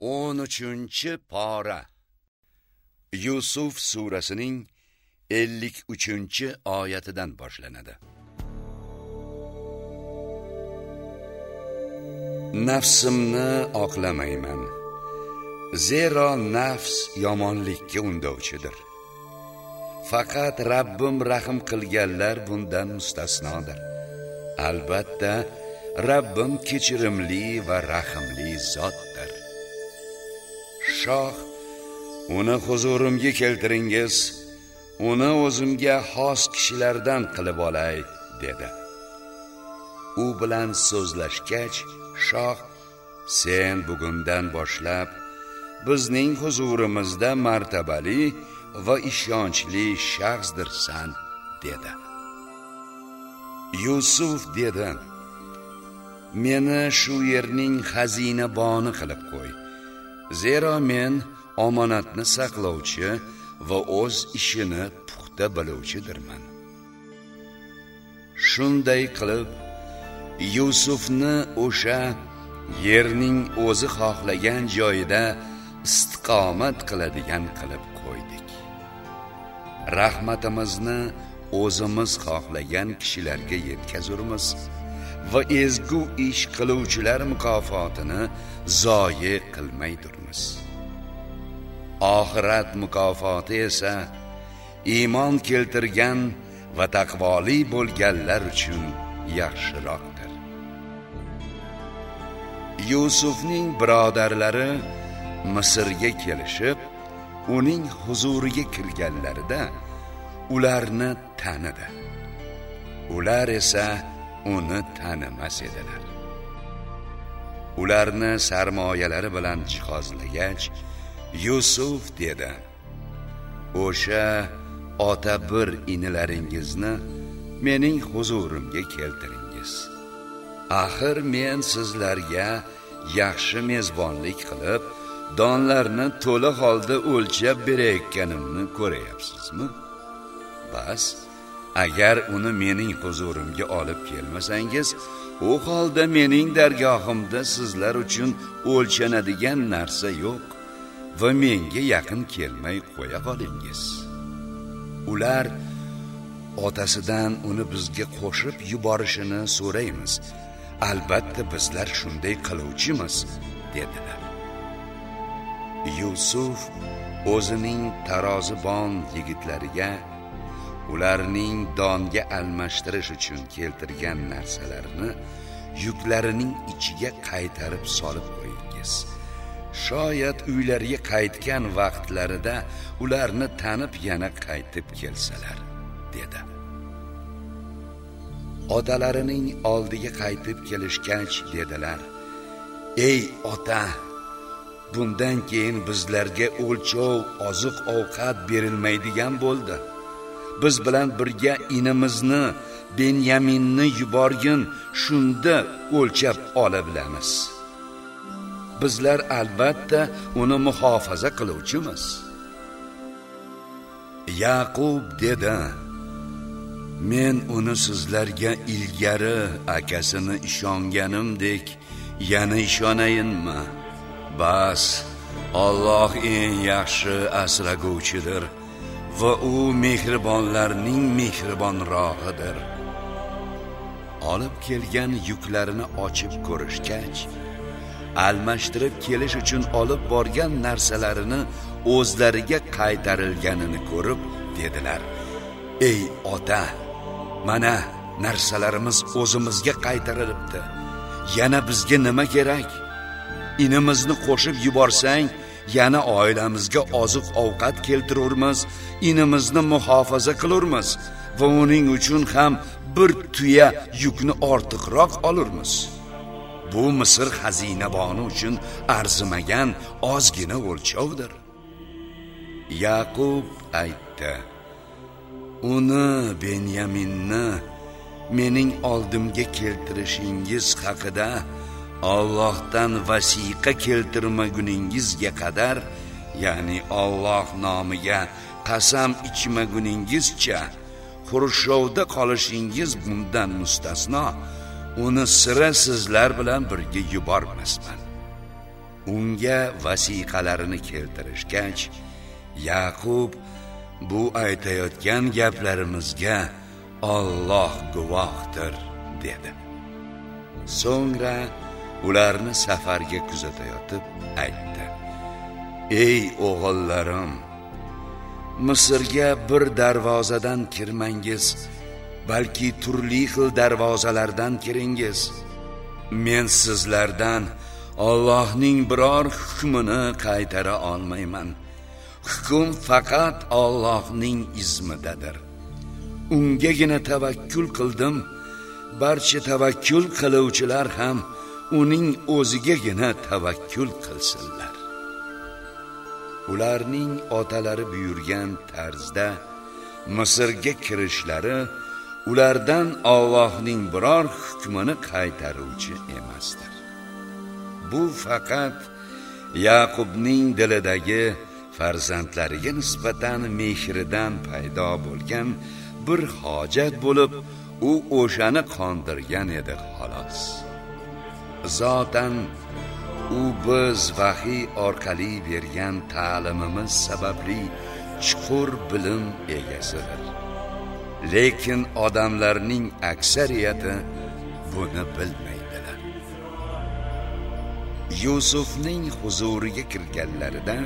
13 pora. Yusuf surasining 53 oyatidan boshlanadi. Nafsimni oqlamayman. Zero nafs yomonlikka undovchidir. Faqat Rabbim rahim qilganlar bundan mustasnodir. Albatta Rabbim kechirimli va rahimli zotdir. Shoh uni huzurimga keltiringiz. Uni o'zimga xos kishilardan qilib olay dedi. U bilan so'zlashgach shoh sen bugundan boshlab bizning huzurimizda martabali va ishonchli shaxsdirsan dedi. Yusuf dedi meni shu yerning xazinaboni qilib qo'y. Zero men omonatni saqlovchi va o'z ishini puxta biluvchidirman. Shunday qilib yusufni o'sha yerning o'zi xohlagan joyida istiqomat qiladigan qilib qo'ydik. Rahmatimizni o'zimiz xohlagan kishilarga yetkazurmiz va ezgu ish qiluvchilar mukofotini zoyi qilmaydirmiz oxirat mukofoti esa iymon keltirgan va taqvoli bo'lganlar uchun yaxshiroqdir. Yusufning birodarlari misrga kelishib uning huzuriga kirganlarida ularni tanidi. Ular esa uni tanimas edilar. Ularni sarmoyalari bilan jihozlagach yusuf dedi o'sha ota bir inilaringizni mening huzurimga keltiringiz. Axir men sizlarga yaxshi mezbonlik qilib donlarni to'la holda o'lchab berayotganimni ko'rayapsizmi? Bas agar uni mening huzurimga olib kelmasangiz u holda mening dargohimda sizlar uchun o'lchanadigan narsa yo'q va menga yaqin kelmay qo'ya qolingiz. Ular otasidan uni bizga qo'shib yuborishini so'raymiz. Albatta bizlar shunday qiluvchimiz dedilar. Yusuf o'zining tarozibon yigitlariga ularning donga almashtirish uchun keltirgan narsalarini yuklarining ichiga qaytarib solib qo'yingiz. Shoyat uylariga qaytgan vaqtlarida ularni tanib yana qaytib kelsalar dedi. Otalarining oldiga qaytib kelishgach dedilar ey ota bundan keyin bizlarga o'lchov oziq ovqat berilmaydigan bo'ldi. Biz bilan birga inimizni benyaminni yuborgin shunda o'lchab ola bilamiz bizlar albatta uni muhofaza qiluvchimiz. Yaqub dedi men uni sizlarga ilgari akasini ishonganimdek yana ishonayinmi bas Alloh eng yaxshi asraguvchidir. Va u mehribonlarning mehribonrog'idir olib kelgan yuklarini ochib ko'rishgach almashtirib kelish uchun olib borgan narsalarini o'zlariga qaytarilganini ko'rib dedilar. Ey ota mana narsalarimiz o'zimizga qaytarilibdi. Yana bizga nima kerak? Inimizni qo'shib yuborsang yana oilamizga oziq ovqat keltirurmiz inimizni muhofaza qilurmiz va uning uchun ham bir tuya yukni ortiqroq olurmiz. Bu misr xazinaboni uchun arzimagan ozgina o'lchovdir. Yaqub aytdi uni benyaminni mening oldimga keltirishingiz haqida Allohdan vasiqa keltirmaguningizga qadar ya'ni Alloh nomiga qasam ichmaguningizcha xurshovda qolishingiz bundan mustasno uni sira sizlar bilan birga yubormasman. Unga vasiqalarini keltirishgach yaqub bu aytayotgan gaplarimizga Alloh guvohdir dedi. So'ngra ularni safarga kuzatayotib aytdi. Ey o'g'illarim misrga bir darvozadan kirmangiz balki turli xil darvozalardan kiringiz. Men sizlardan Allohning biror hukmini qaytara olmayman. Hukm faqat Allohning izmidadir. Ungagina tavakkul qildim barcha tavakkul qiluvchilar ham uning o'zigagina tavakkul qilsinlar. Ularning otalari buyurgan tarzda misrga kirishlari ulardan Allohning biror hukmini qaytaruvchi emasdir. Bu faqat yaqubning dilidagi farzandlariga nisbatan mehridan paydo bo'lgan bir hojat bo'lib u o'shani qondirgan edi xolos. Zotan u biz vahiy orqali bergan ta'limimiz sababli chuqur bilim egasidir. Lekin odamlarning aksariyati buni bilmaydilar. Yusufning huzuriga kirganlarida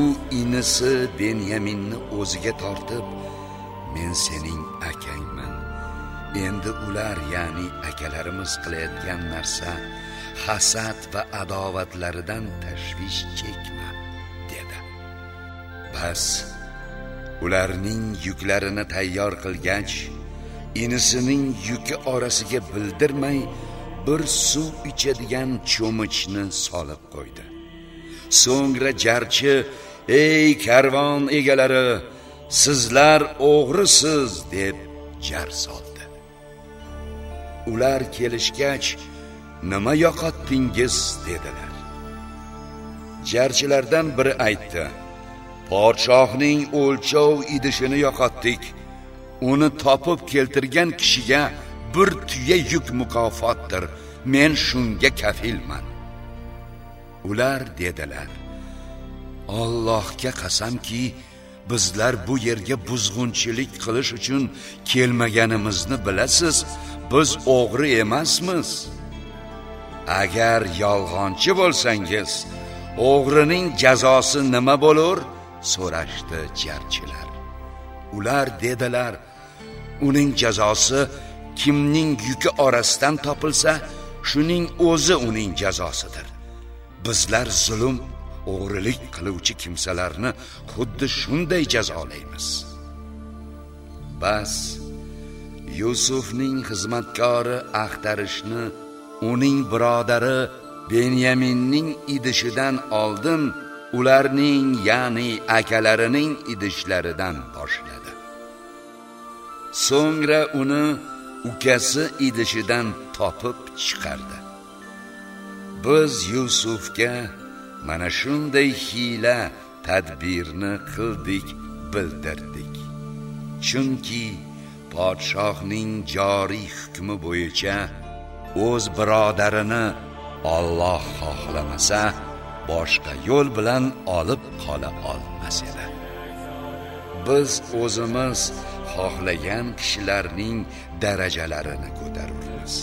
u inisi benyaminni o'ziga tortib men sening akang endi ular ya'ni akalarimiz qilayotgan narsa hasad va adovatlaridan tashvish chekma dedi. Bas ularning yuklarini tayyor qilgach inisining yuki orasiga bildirmay bir suv ichadigan cho'michni solib qo'ydi. So'ngra jarchi ey karvon egalari sizlar o'g'risiz deb jar soldi. Ular kelishgach nima yo'qotdingiz? dedilar. Jarchilardan biri aytdi podshohning o'lchov idishini yo'qotdik. Uni topib keltirgan kishiga bir tuya yuk mukofotdir. Men shunga kafilman. Ular dedilar Allohga qasamki bizlar bu yerga buzg'unchilik qilish uchun kelmaganimizni bilasiz. Biz o'g'ri emasmiz. Agar yolg'onchi bo'lsangiz o'g'rining jazosi nima bo'lur? so'rashdi jarchilar. Ular dedilar uning jazosi kimning yuki orasidan topilsa shuning o'zi uning jazosidir. Bizlar zulm o'g'rilik qiluvchi kimsalarni xuddi shunday jazolaymiz. Bas yusufning xizmatkori axtarishni uning birodari benyaminning idishidan oldin ularning ya'ni akalarining idishlaridan boshladi. So'ngra uni ukasi idishidan topib chiqardi. Biz yusufga mana shunday hiyla tadbirni qildik bildirdik. Chunki podshohning joriy hukmi bo'yicha o'z birodarini Alloh xohlamasa boshqa yo'l bilan olib qola olmas edi biz o'zimiz xohlagan kishilarning darajalarini ko'tarurmiz.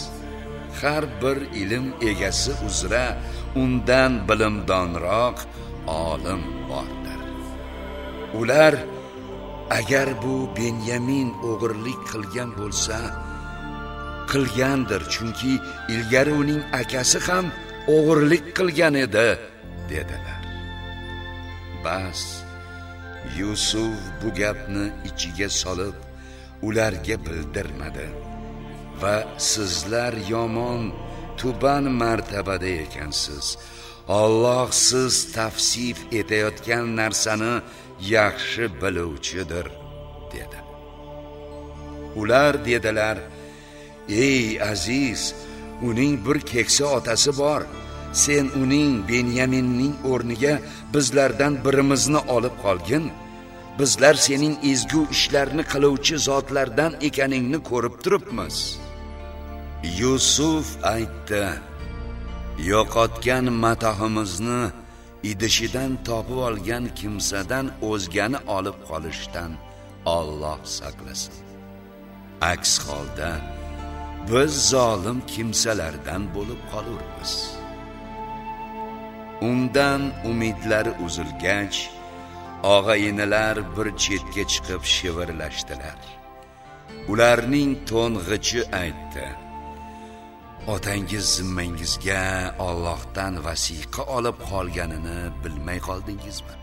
har bir ilm egasi uzra undan bilimdonroq olim bordir ular agar bu benyamin o'g'irlik qilgan bo'lsa qilgandir chunki ilgari uning akasi ham o'g'irlik qilgan edi dedilar. Bas yusuf bu gapni ichiga solib ularga bildirmadi va sizlar yomon tuban martabada ekansiz. Alloh siz tavsif etayotgan narsani yaxshi biluvchidir dedi. Ular dedilar ey aziz uning bir keksa otasi bor. Sen uning benyaminning o'rniga bizlardan birimizni olib qolgin. Bizlar sening ezgu ishlarni qiluvchi zotlardan ekaningni ko'rib turibmiz. Yusuf aytdi yo'qotgan matohimizni idishidan topib olgan kimsadan o'zgani olib qolishdan Alloh saqlasin. Aks holda biz zolim kimsalardan bo'lib qolurmiz. Undan umidlari uzilgach og'a bir chetga chiqib shivirlashdilar. Ularning to'ng'ichi aytdi otangiz zimmangizga Allohdan vasiqa olib qolganini bilmay qoldingizmi?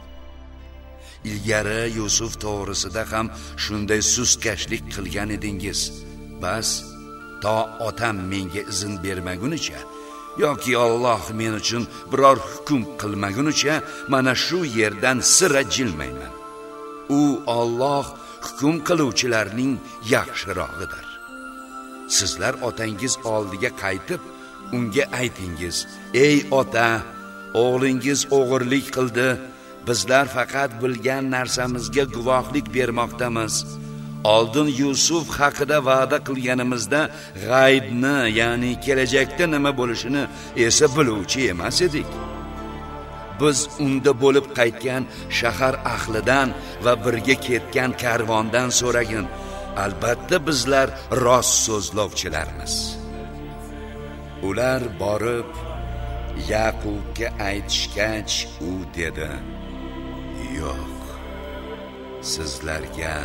Ilgari yusuf to'g'risida ham shunday suskashlik qilgan edingiz. Bas to otam menga izn bermagunicha yoki Alloh men uchun biror hukm qilmagunicha mana shu yerdan sira jilmayman. U Alloh hukm qiluvchilarning yaxshirog'idir. Sizlar otangiz oldiga qaytib unga aytingiz ey ota o'g'lingiz o'g'irlik qildi. Bizlar faqat bilgan narsamizga guvohlik bermoqdamiz. Oldin yusuf haqida va'da qilganimizda g'aybni ya'ni kelajakda nima bo'lishini esa biluvchi emas edik. Biz unda bo'lib qaytgan shahar ahlidan va birga ketgan karvondan so'ragin. Albatta bizlar rost so'zlovchilarmiz. Ular borib yaqubga aytishgach u dedi yo'q sizlarga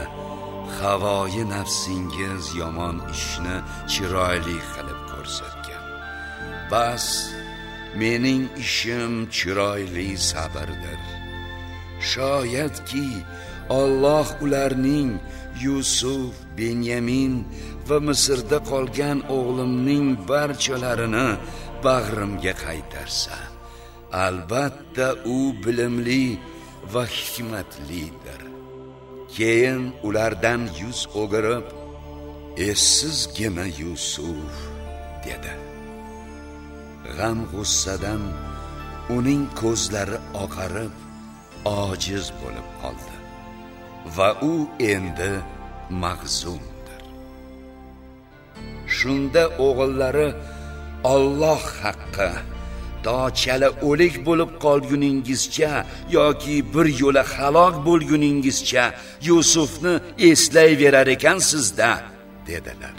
havoyi nafsingiz yomon ishni chiroyli qilib ko'rsatgan. Bas mening ishim chiroyli sabrdir. Shoyatki Alloh ularning Yusuf, Benyamin va Misrda qolgan o'g'limning barchalarini bag'rimga qaytarsa albatta u bilimli va hikmatlidir. Keyin ulardan yuz o'girib essizgina yusuf? dedi. G'am g'ussadan uning ko'zlari oqarib ojiz bo'lib qoldi. Va u endi mahzundir shunda o'g'illari Alloh haqqi dochala o'lik bo'lib qolguningizcha yoki bir yo'la halok bo'lguningizcha Yusufni eslayverar ekansizda dedilar.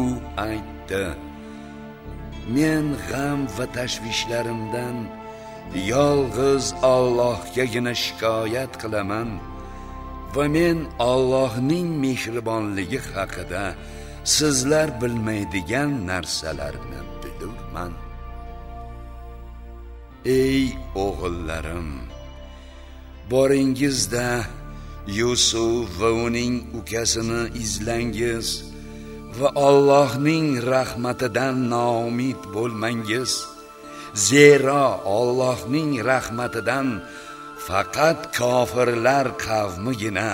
U aytdi men g'am va tashvishlarimdan yolg'iz Allohgagina shikoyat qilaman. Va men Allohning mehribonligi haqida sizlar bilmaydigan narsalarni bilurman. Ey o'g'illarim boringizda yusuf va uning ukasini izlangiz va Allohning rahmatidan noumid bo'lmangiz. Zero Allohning rahmatidan faqat kofirlar qavmigina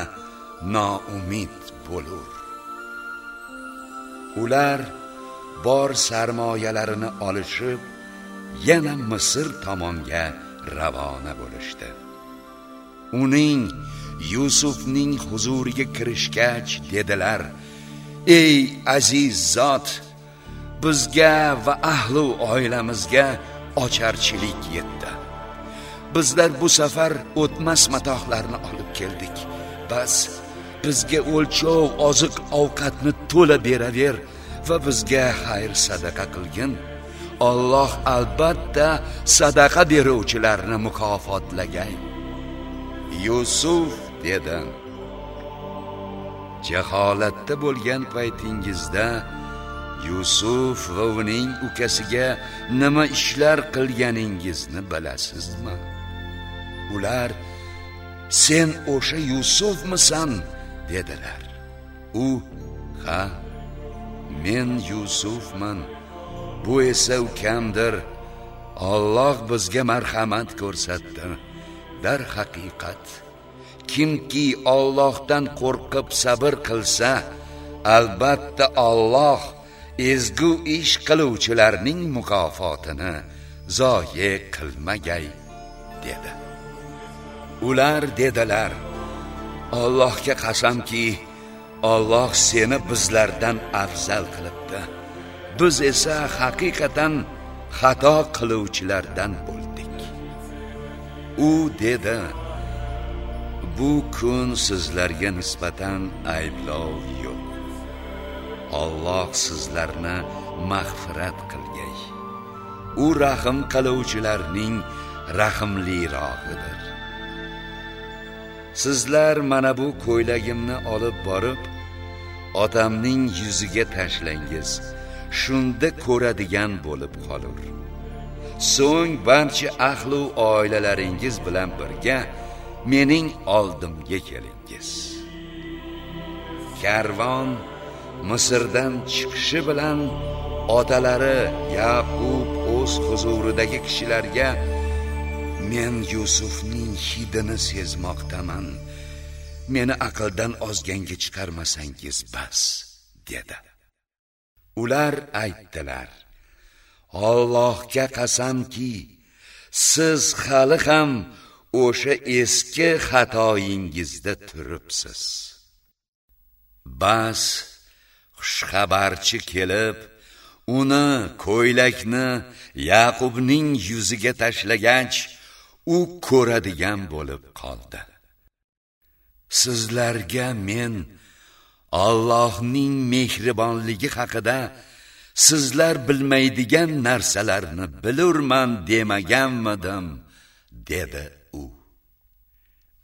noumid bo'lur ular bor sarmoyalarini olishib yana misr tomonga ravona bo'lishdi uning yusufning huzuriga kirishgach dedilar ey aziz zot bizga va ahli oilamizga ocharchilik yetdi bizlar bu safar o'tmas matohlarni olib keldik. Bas bizga o'lchov oziq ovqatni to'la beraver va bizga xayr sadaqa qilgin. Alloh albatta sadaqa beruvchilarni mukofotlagay Yusuf dedi jaholatda bo'lgan paytingizda Yusuf va uning ukasiga nima ishlar qilganingizni bilasizmi? Ular sen o'sha Yusufmisan dedilar. U ha men Yusufman. Bu esa ukamdir Alloh bizga marhamat ko'rsatdi. Dar haqiqat kimki Allohdan qo'rqib sabr qilsa albatta Alloh ezgu ish qiluvchilarning mukofotini zoye qilmagay dedi. Ular dedilar Allohga qasamki Alloh seni bizlardan afzal qilibdi. Biz esa haqiqatan xato qiluvchilardan bo'ldik. U dedi bu kun sizlarga nisbatan ayblov yo'q. Alloh sizlarni mag'firat qilgay. U rahm qiluvchilarning rahmlirog'idir sizlar mana bu ko'ylagimni olib borib otamning yuziga tashlangiz. Shunda ko'radigan bo'lib qolur. So'ng barcha ahlu oilalaringiz bilan birga mening oldimga kelingiz. Karvon misrdan chiqishi bilan otalari yaqub o'z huzuridagi kishilarga men yusufning hidini sezmoqdaman. Meni aqldan ozganga chiqarmasangiz bas dedi. Ular aytdilar Allohga qasamki siz hali ham o'sha eski xatoyingizda turibsiz. Bas xushxabarchi kelib uni ko'ylakni yaqubning yuziga tashlagach u ko'radigan bo'lib qoldi. Sizlarga men Allohning mehribonligi haqida sizlar bilmaydigan narsalarni bilurman demaganmidim dedi u.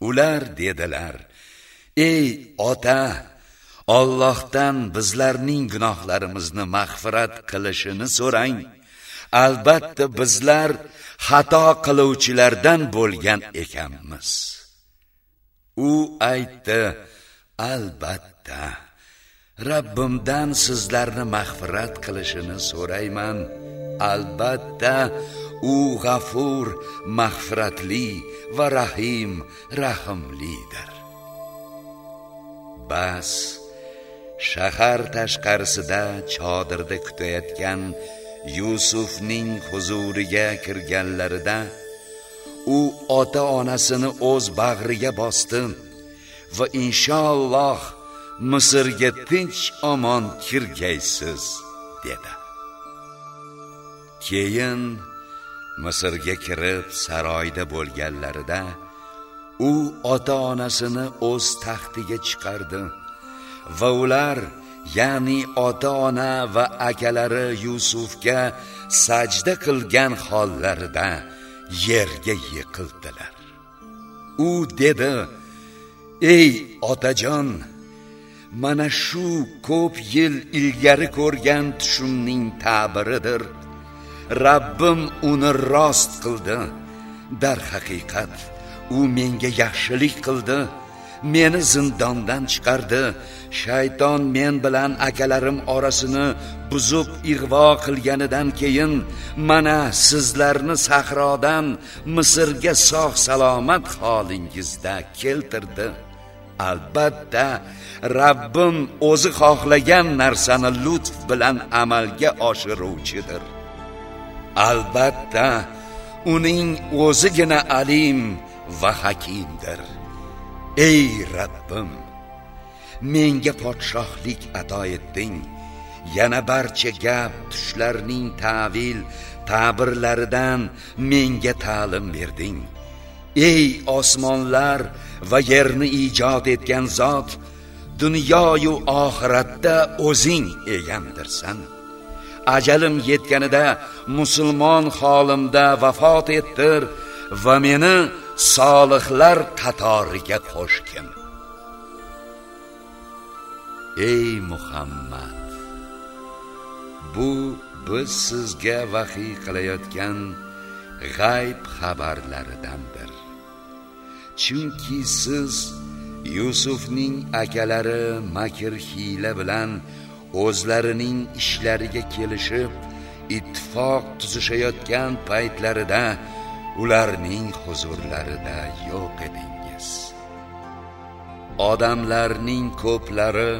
Ular dedilar ey ota Allohdan bizlarning gunohlarimizni mag'firat qilishini so'rang. Albatta bizlar xato qiluvchilardan bo'lgan ekanmiz. U aytdi albatta Rabbimdan sizlarni mag'firat qilishini so'rayman. Albatta u g'afur mag'firatli va rahim rahimlidir. Bas shahar tashqarisida chodirda kutayotgan yusufning huzuriga kirganlarida u ota onasini o'z bag'riga bosdi va inshaalloh misrga tinch omon kirgaysiz dedi. Keyin misrga kirib saroyda bo'lganlarida u ota onasini o'z taxtiga chiqardi va ular ya'ni ota ona va akalari yusufga sajda qilgan hollarida yerga yiqildilar. U dedi ey otajon mana shu ko'p yil ilgari ko'rgan tushimning ta'biridir. Rabbim uni rost qildi. Dar haqiqat u menga yaxshilik qildi. Meni zindondan chiqardi. Shayton men bilan akalarim orasini buzib ig'vo qilganidan keyin mana sizlarni sahrodan misrga sog' salomat holingizda keltirdi. Albatta Rabbim o'zi xohlagan narsani lutf bilan amalga oshiruvchidir. Albatta uning o'zigina alim va hakimdir. Ey Rabbim menga podshohlik ato etding. Yana barcha gap tushlarning ta'vil ta'birlaridan menga ta'lim berding. Ey osmonlar va yerni ijod etgan zot dunyoyu oxiratda o'zing egamdirsan ajalim yetganida musulmon holimda vafot ettir va meni solihlar qatoriga qo'shgin. Ey muhammad bu biz sizga vahiy qilayotgan g'ayb xabarlaridandir chunki siz yusufning akalari makr hiyla bilan o'zlarining ishlariga kelishib ittifoq tuzishayotgan paytlarida ularning huzurlarida yo'q edingiz. Odamlarning ko'plari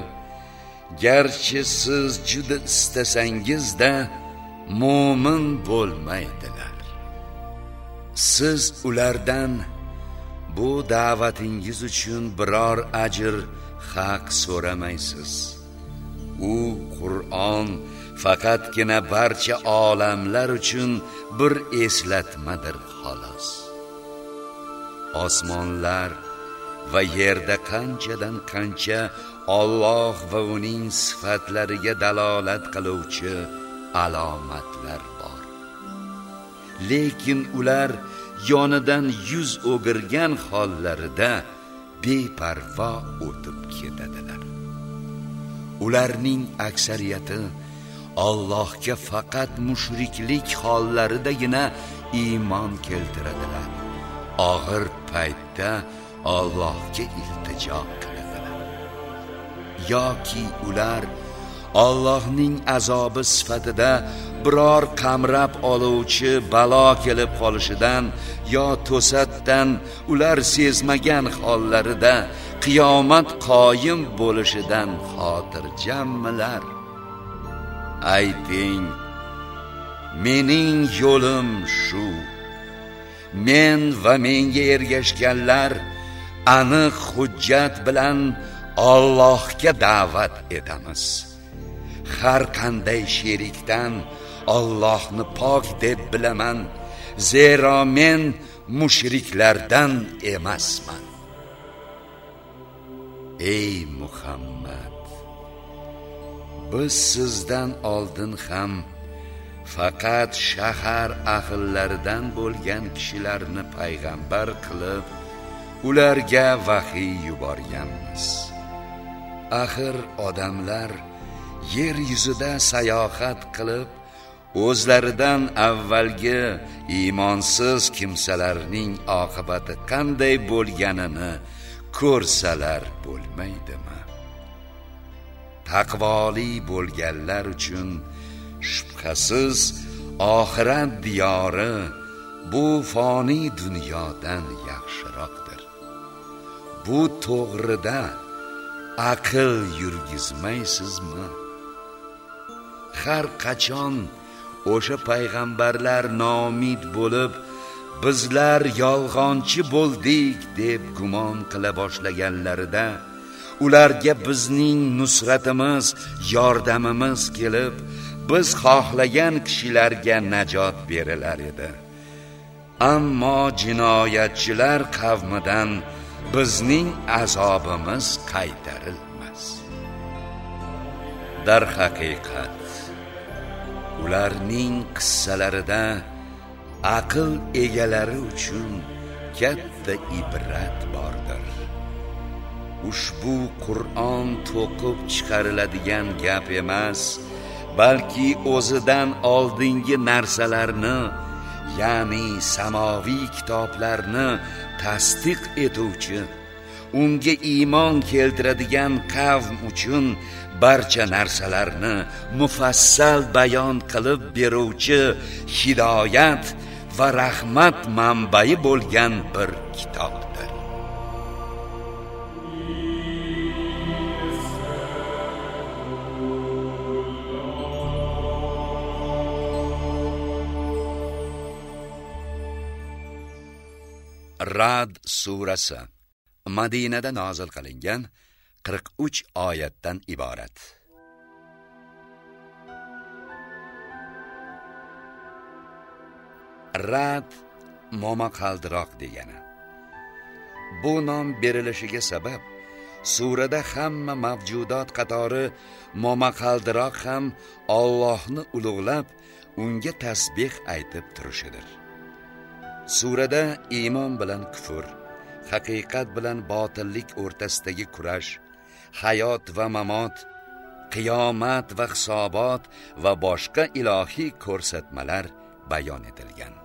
garchi siz juda istasangizda mo'min bo'lmaydilar. Siz ulardan bu da'vatingiz uchun biror ajr haq so'ramaysiz. U qur'on faqatgina barcha olamlar uchun bir eslatmadir xolos. Osmonlar va yerda qanchadan qancha Alloh va uning sifatlariga dalolat qiluvchi alomatlar bor. Lekin ular yonidan yuz o'girgan hollarida beparvo o'tib ketadilar. Ularning aksariyati Allohga faqat mushriklik hollaridagina iymon keltiradilar. Og'ir paytda Allohga iltijo qiladilar. Yoki ular Allohning azobi sifatida biror qamrab oluvchi balo kelib qolishidan yo to'satdan ular sezmagan hollarida qiyomat qoyim bo'lishidan xotirjammilar ayting mening yo'lim shu men va menga ergashganlar aniq hujjat bilan Allohga da'vat etamiz har qanday sherikdan Allohni pok deb bilaman zero men mushriklardan emasman. Ey muhammad! Biz sizdan oldin ham faqat shahar ahllaridan bo'lgan kishilarni payg'ambar qilib ularga vahiy yuborganmiz. Axir odamlar yer yuzida sayohat qilib o'zlaridan avvalgi iymonsiz kimsalarning oqibati qanday bo'lganini ko'rsalar bo'lmaydimi? Taqvoli bo'lganlar uchun shubhasiz oxirat diyori bu foniy dunyodan yaxshiroqdir. Bu to'g'rida aql yurgizmaysizmi? Har qachon o'sha payg'ambarlar noumid bo'lib bizlar yolg'onchi bo'ldik deb gumon qila boshlaganlarida ularga bizning nusratimiz yordamimiz kelib biz xohlagan kishilarga najot berilar edi. Ammo jinoyatchilar qavmidan bizning azobimiz qaytarilmas. Darhaqiqat ularning qissalarida aql egalari uchun katta ibrat bordir. Ushbu qur'on to'qib chiqariladigan gap emas balki o'zidan oldingi narsalarni ya'ni samoviy kitoblarni tasdiq etuvchi unga iymon keltiradigan qavm uchun barcha narsalarni mufassal bayon qilib beruvchi hidoyat va rahmat manbai bo'lgan bir kitob. Rad surasi. Madinada nozil qilingan 43 oyatdan iborat. Rad momaqaldiroq degani. Bu nom berilishiga sabab surada hamma mavjudot qatori momaqaldiroq ham Allohni ulug'lab unga tasbih aytib turishidir. Surada iymon bilan kufr haqiqat bilan botillik o'rtasidagi kurash hayot va mamot qiyomat va hisobot va boshqa ilohiy ko'rsatmalar bayon etilgan.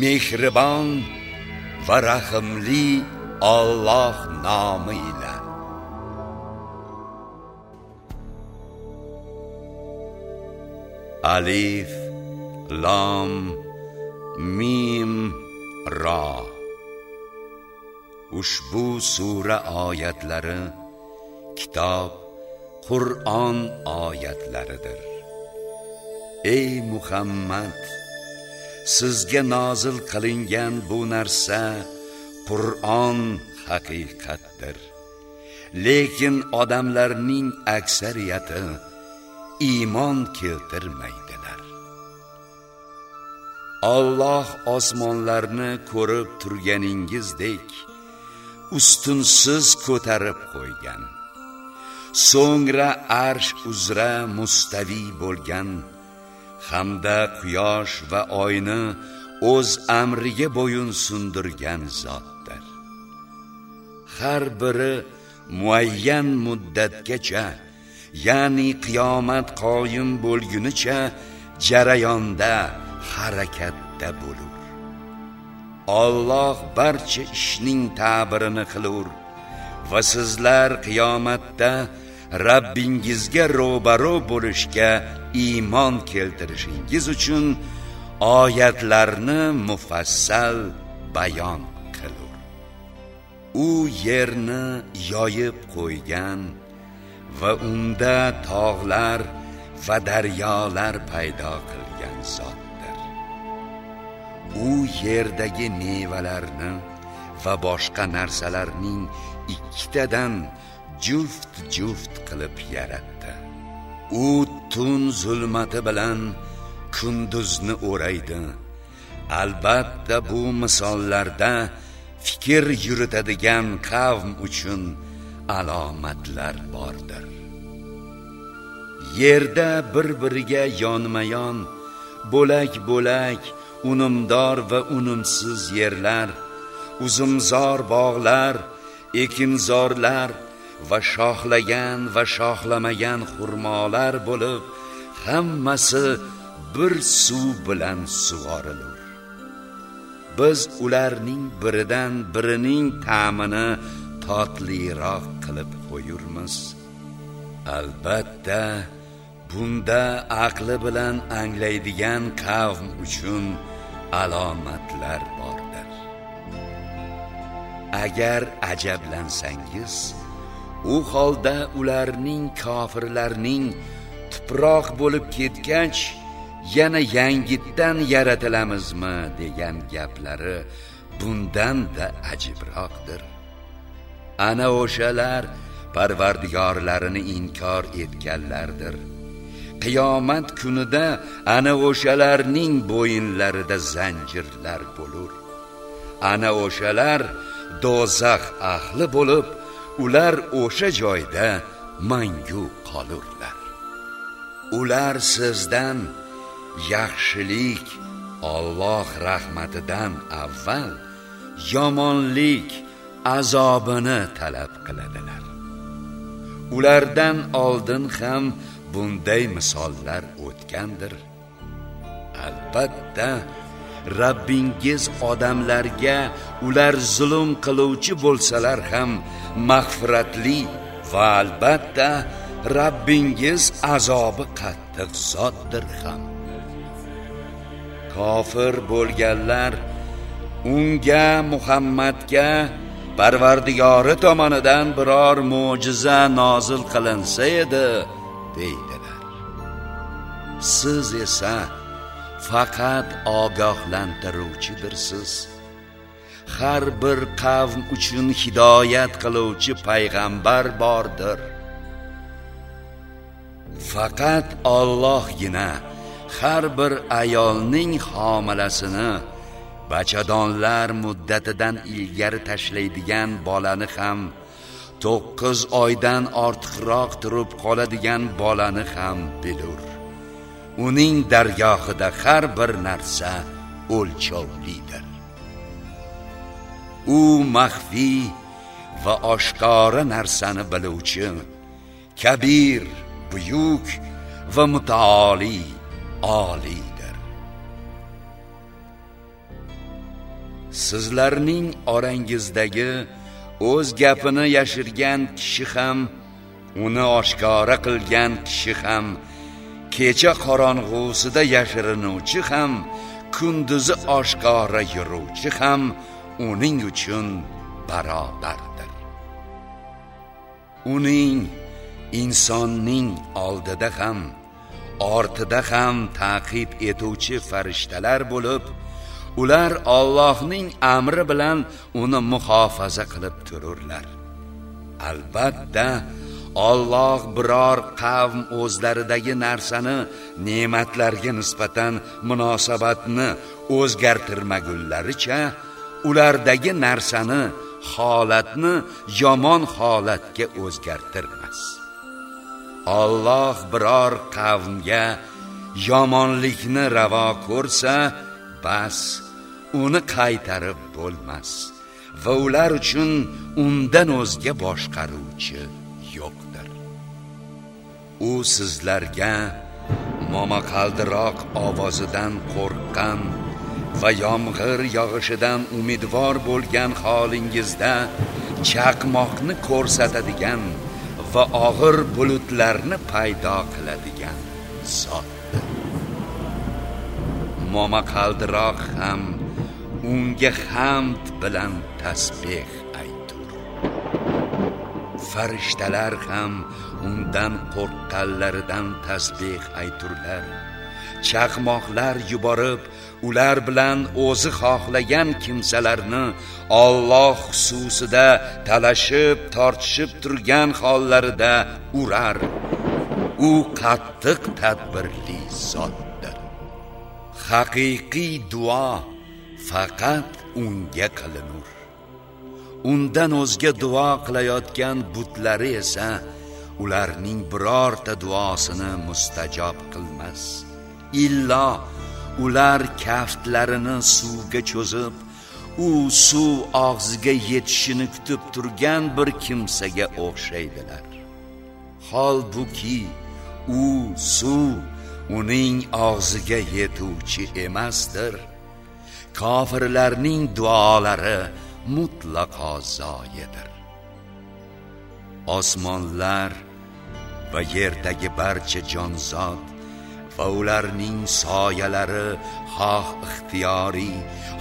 Mehribon va rahimli Alloh nomi ila alif lam mim ro ushbu sura oyatlari kitob qur'on oyatlaridir. Ey muhammad sizga nozil qilingan bu narsa qur'on haqiqatdir. Lekin odamlarning aksariyati iymon keltirmaydilar. Alloh osmonlarni ko'rib turganingizdek ustunsiz ko'tarib qo'ygan so'ngra arsh uzra mustavi bo'lgan hamda quyosh va oyni o'z amriga bo'yun sundirgan zotdir. Har biri muayyan muddatgacha ya'ni qiyomat qoyim bo'lgunicha jarayonda harakatda bo'lur Alloh barcha ishning ta'birini qilur va sizlar qiyomatda Rabbingizga ro'baro bo'lishga iymon keltirishingiz uchun oyatlarni mufassal bayon qilur. U yerni yoyib qo'ygan va unda tog'lar va daryolar paydo qilgan zotdir. U yerdagi mevalarni va boshqa narsalarning ikkitadan juft juft qilib yaratdi u tun zulmati bilan kunduzni o'raydi albatta bu misollarda fikr yuritadigan qavm uchun alomatlar bordir. Yerda bir biriga yonma yon bo'lak bo'lak unumdor va unumsiz yerlar uzumzor bog'lar ekinzorlar va shohlagan va shohlamagan xurmolar bo'lib hammasi bir suv bilan sug'orilur. Biz ularning biridan birining ta'mini totliroq qilib qo'yurmiz. Albatta bunda aqli bilan anglaydigan qavm uchun alomatlar bordir. Agar ajablansangiz u holda ularning kofirlarning tuproq bo'lib ketgach yana yangitdan yaratilamizmi degan gaplari bundan da ajibroqdir. Ana o'shalar parvardigorlarini inkor etganlardir. Qiyomat kunida ana o'shalarning bo'yinlarida zanjirlar bo'lur. Ana o'shalar do'zax ahli bo'lib ular o'sha joyda mangu qolurlar. Ular sizdan yaxshilik Alloh rahmatidan avval yomonlik azobini talab qiladilar. Ulardan oldin ham bunday misollar o'tgandir. Albatta Rabbingiz odamlarga ular zulm qiluvchi bo'lsalar ham mag'firatli va albatta Rabbingiz azobi qattiq zotdir ham. Kofir bo'lganlar unga Muhammadga Parvardigori tomonidan biror mo'jiza nozil qilinsa edi deydilar. Siz esa faqat ogohlantiruvchidirsiz har bir qavm uchun hidoyat qiluvchi payg'ambar bordir. Faqat Allohgina har bir ayolning homilasini bachadonlar muddatidan ilgari tashlaydigan bolani ham to'qqiz oydan ortiqroq turib qoladigan bolani ham bilur. Uning dargohida har bir narsa o'lchovlidir. U maxfiy va oshkora narsani biluvchi kabir buyuk va mutaoli oliy sizlarning orangizdagi o'z gapini yashirgan kishi ham uni oshkora qilgan kishi ham kecha qorong'usida yashirinuvchi ham kunduzi oshkora yuruvchi ham uning uchun barobardir. Uning insonning oldida ham ortida ham ta'qib etuvchi farishtalar bo'lib ular Allohning amri bilan uni muhofaza qilib tururlar. Albatta Alloh biror qavm o'zlaridagi narsani ne'matlarga nisbatan munosabatni o'zgartirmagunlaricha ulardagi narsani holatni yomon holatga o'zgartirmas. Alloh biror qavmga yomonlikni ravo ko'rsa bas uni qaytarib bo'lmas va ular uchun undan o'zga boshqaruvchi yo'qdir. U sizlarga momaqaldiroq ovozidan qo'rqqan va yomg'ir yog'ishidan umidvor bo'lgan holingizda chaqmoqni ko'rsatadigan va og'ir bulutlarni paydo qiladigan zotdir. Momaqaldiroq ham unga hamd bilan tasbeh aytur. Farishtalar ham undan qo'rqqanlaridan tasbeh ayturlar. Chaqmoqlar yuborib ular bilan o'zi xohlagan kimsalarni Alloh xususida talashib tortishib turgan hollarida urar. U qattiq tadbirli zotdir. Haqiqiy duo faqat unga qilinur. Undan o'zga duo qilayotgan butlari esa ularning birorta duosini mustajob qilmas. Illo ular kaftlarini suvga cho'zib u suv og'ziga yetishini kutib turgan bir kimsaga o'xshaydilar. Holbuki u suv uning og'ziga yetuvchi emasdir. Kofirlarning duolari mutlaqo zoyidir. Osmonlar va yerdagi barcha jonzot va ularning soyalari xoh ixtiyoriy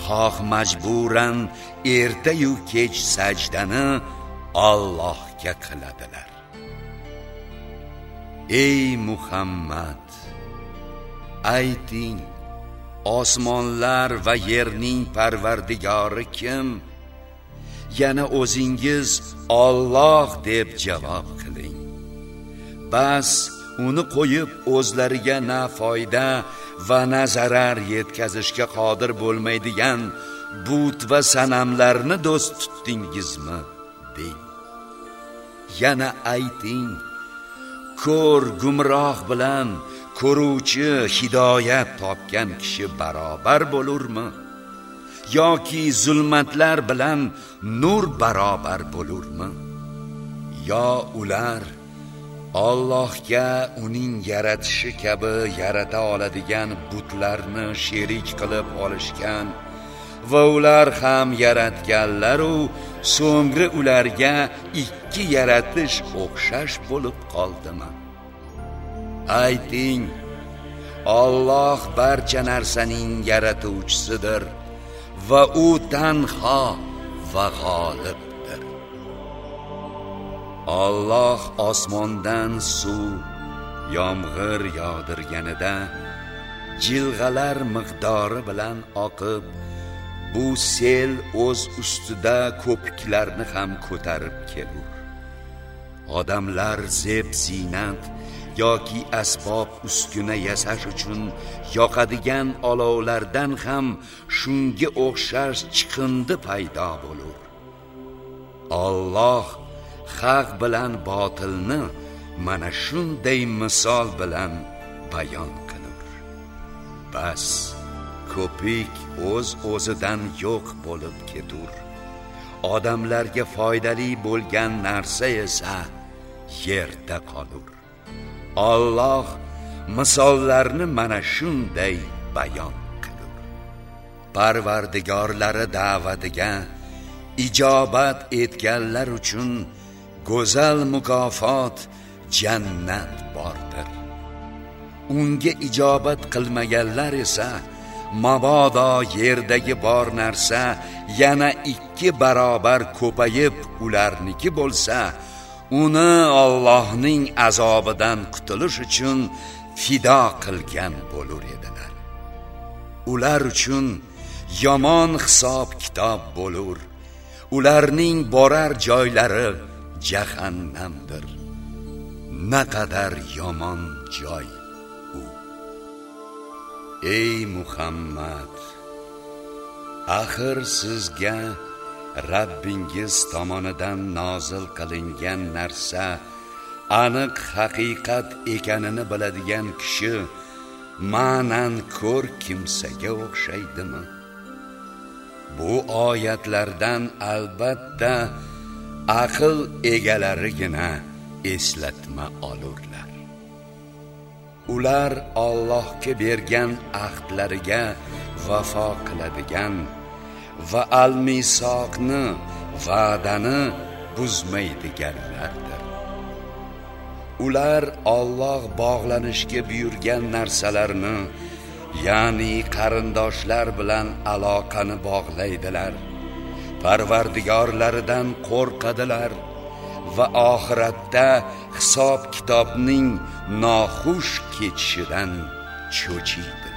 xoh majburan ertayu kech sajdani Allohga qiladilar. Ey muhammad ayting osmonlar va yerning parvardigori kim? Yana o'zingiz Alloh deb javob qiling. Bas uni qo'yib o'zlariga na foyda va na zarar yetkazishga qodir bo'lmaydigan but va sanamlarni do'st tutdingizmi deng. Yana ayting ko'r gumroh bilan ko'ruvchi hidoyat topgan kishi barobar bo'lurmi? Yoki zulmatlar bilan nur barobar bo'lurmi? Yo ular Allohga uning yaratishi kabi yarata oladigan butlarni sherik qilib olishgan va ular ham yaratganlar u so'ngra ularga ikki yaratish o'xshash bo'lib qoldimi? Ayting Alloh barcha narsaning yaratuvchisidir va u tanho va g'olibdir. Alloh osmondan suv yomg'ir yog'dirganida jilg'alar miqdori bilan oqib bu sel o'z ustida ko'piklarni ham ko'tarib kelur. Odamlar zeb zinat yoki asbob uskuna yasash uchun yoqadigan olovlardan ham shunga o'xshash chiqindi paydo bo'lur. Alloh haq bilan botilni mana shunday misol bilan bayon qilur. Bas ko'pik o'z o'zidan yo'q bo'lib ketur. Odamlarga foydali bo'lgan narsa esa yerda qolur. Alloh misollarni mana shunday bayon qilur parvardigorlari da'vatiga ijobat etganlar uchun go'zal mukofot jannat bordir. Unga ijobat qilmaganlar esa mabodo yerdagi bor narsa yana ikki barobar ko'payib ularniki bo'lsa uni Allohning azobidan qutulish uchun fido qilgan bo'lar edilar. Ular uchun yomon hisob kitob bo'lar ularning borar joylari jahannamdir. Naqadar yomon joy u. Ey muhammad axir sizga Rabbingiz tomonidan nozil qilingan narsa aniq haqiqat ekanini biladigan kishi ma'nan ko'r kimsaga o'xshaydimi? Bu oyatlardan albatta aql egalarigina eslatma olurlar. Ular Allohga bergan ahdlariga vafo qiladigan va al-misoqni va'dani buzmaydiganlardir. Ular Alloh bog'lanishga buyurgan narsalarni ya'ni qarindoshlar bilan aloqani bog'laydilar. Parvardigorlaridan qo'rqadilar va oxiratda hisob kitobning noxush kechishidan cho'chiydi.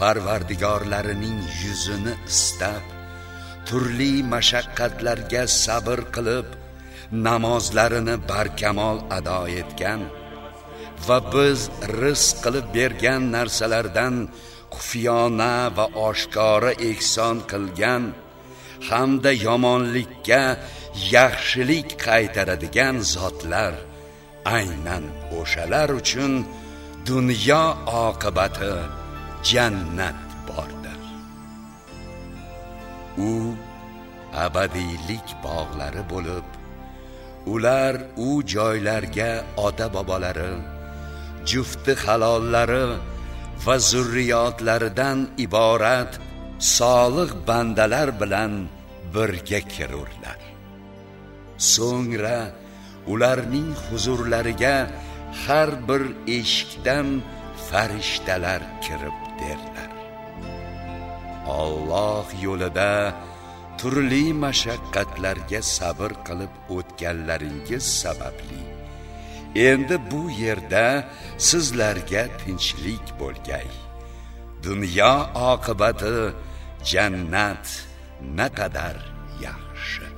Parvardigorlarining yuzini istab turli mashaqqatlarga sabr qilib namozlarini barkamol ado etgan va biz rizq qilib bergan narsalardan xufiyona va oshkora ehson qilgan hamda yomonlikka yaxshilik qaytaradigan zotlar aynan o'shalar uchun dunyo oqibati jannat bordir. U abadiylik bog'lari bo'lib ular u joylarga ota bobolari jufti halollari va zurriyotlaridan iborat solih bandalar bilan birga kirurlar. So'ngra ularning huzurlariga har bir eshikdan farishtalar kirib berdilar Alloh yo'lida turli mashaqqatlarga sabr qilib o'tganlaringiz sababli. Endi bu yerda sizlarga tinchlik bo'lgay. Dunyo oqibati jannat naqadar yaxshi.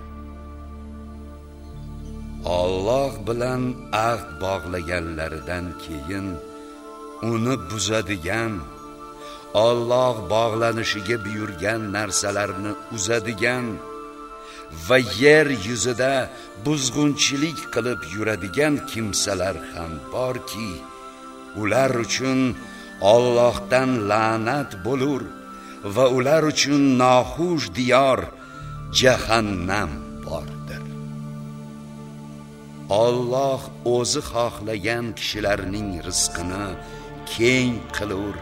Alloh bilan ahd bog'laganlaridan keyin uni buzadigan Alloh bog'lanishiga buyurgan narsalarni uzadigan va yer yuzida buzg'unchilik qilib yuradigan kimsalar ham borki ular uchun Allohdan la'nat bo'lur va ular uchun noxush diyor jahannam bordir. Alloh o'zi xohlagan kishilarning rizqini keng qilur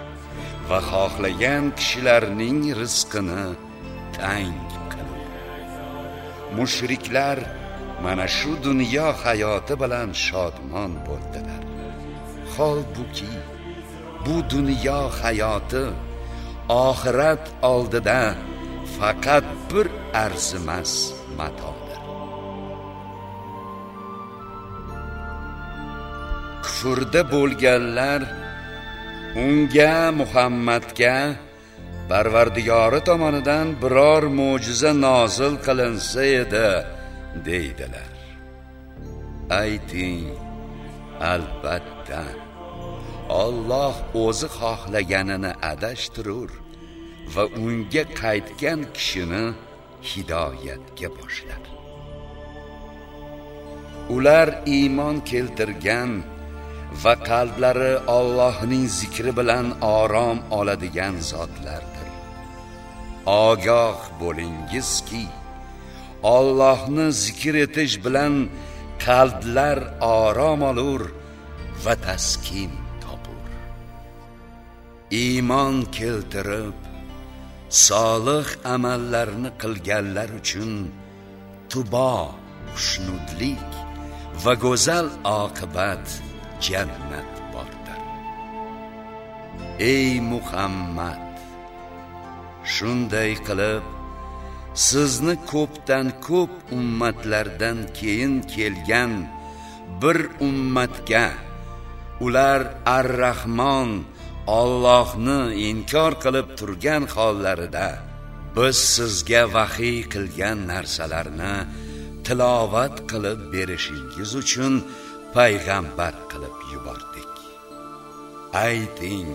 va xohlagan kishilarning rizqini tang qilur mushriklar mana shu dunyo hayoti bilan shodmon bo'ldilar. Holbuki bu dunyo hayoti oxirat oldida faqat bir arzimas matodir. Kufrda bo'lganlar unga muhammadga parvardigori tomonidan biror mo'jiza nozil qilinsa edi deydilar. Ayting albatta Alloh o'zi xohlaganini adashtirur va unga qaytgan kishini hidoyatga boshlar. Ular iymon keltirgan va qalblari Allohning zikri bilan orom oladigan zotlardir. Ogoh bo'lingizki Allohni zikr etish bilan qalblar orom olur va taskin topur. Iymon keltirib solih amallarni qilganlar uchun tubo xushnudlik va go'zal oqibat jannat bordir. Ey muhammad shunday qilib sizni ko'pdan ko'p ummatlardan keyin kelgan bir ummatga ular ar-rahmon Allohni inkor qilib turgan hollarida biz sizga vahiy qilgan narsalarni tilovat qilib berishingiz uchun payg'ambar qilib yubordik. Ayting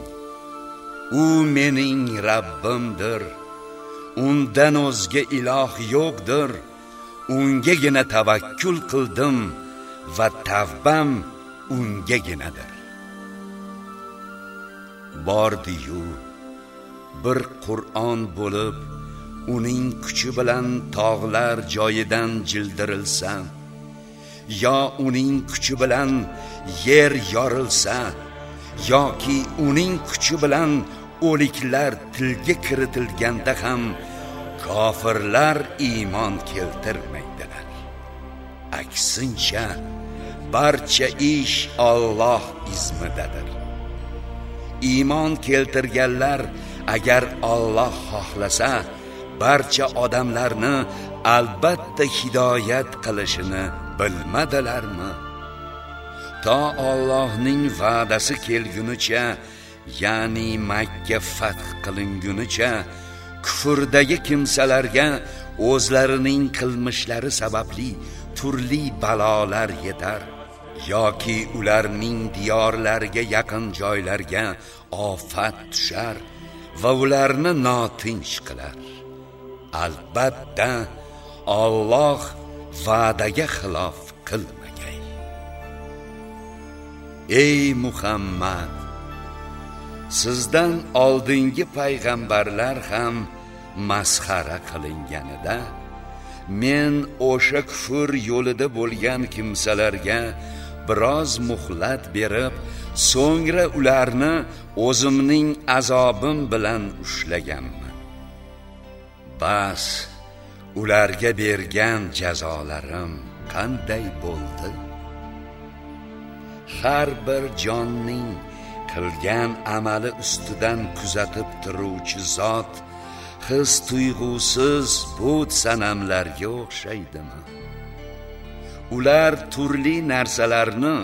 u mening rabbimdir. Undan o'zga iloh yo'qdir. Ungagina tavakkul qildim va tavbam ungaginadir. Bordiyu bir qur'on bo'lib uning kuchi bilan tog'lar joyidan jildirilsa yo uning kuchi bilan yer yorilsa yoki uning kuchi bilan o'liklar tilga kiritilganda ham kofirlar iymon keltirmaydilar. Aksincha barcha ish Alloh izmidadir. Iymon keltirganlar agar Alloh xohlasa barcha odamlarni albatta hidoyat qilishini bilmadilarmi? To Allohning va'dasi kelgunicha ya'ni Makka fath qilingunicha kufrdagi kimsalarga o'zlarining qilmishlari sababli turli balolar yetar yoki ularning diyorlariga yaqin joylarga ofat tushar va ularni notinch qilar. Albatta Alloh va'daga xilof qilmagay. Ey muhammad sizdan oldingi payg'ambarlar ham masxara qilinganida men o'sha kufr yo'lida bo'lgan kimsalarga biroz muhlat berib so'ngra ularni o'zimning azobim bilan ushlaganman. Bas ularga bergan jazolarim qanday bo'ldi? Har bir jonning qilgan amali ustidan kuzatib turuvchi zot his tuyg'usiz but sanamlarga o'xshaydimi? Ular turli narsalarni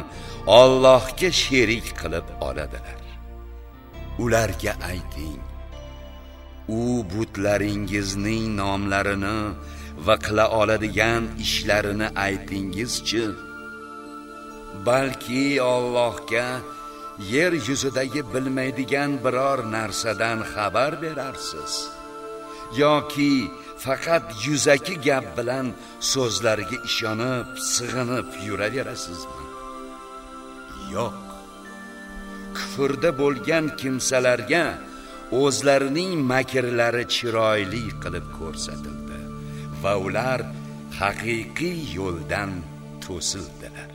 Allohga sherik qilib oladilar. Ularga ayting u butlaringizning nomlarini va qila oladigan ishlarini aytingizchi. Balki Allohga yer yuzidagi bilmaydigan biror narsadan xabar berarsiz. Yoki faqat yuzaki gap bilan so'zlariga ishonib sig'inib yuraverasizmi? Yo'q. Kufrda bo'lgan kimsalarga o'zlarining makrlari chiroyli qilib ko'rsatildi va ular haqiqiy yo'ldan to'sildilar.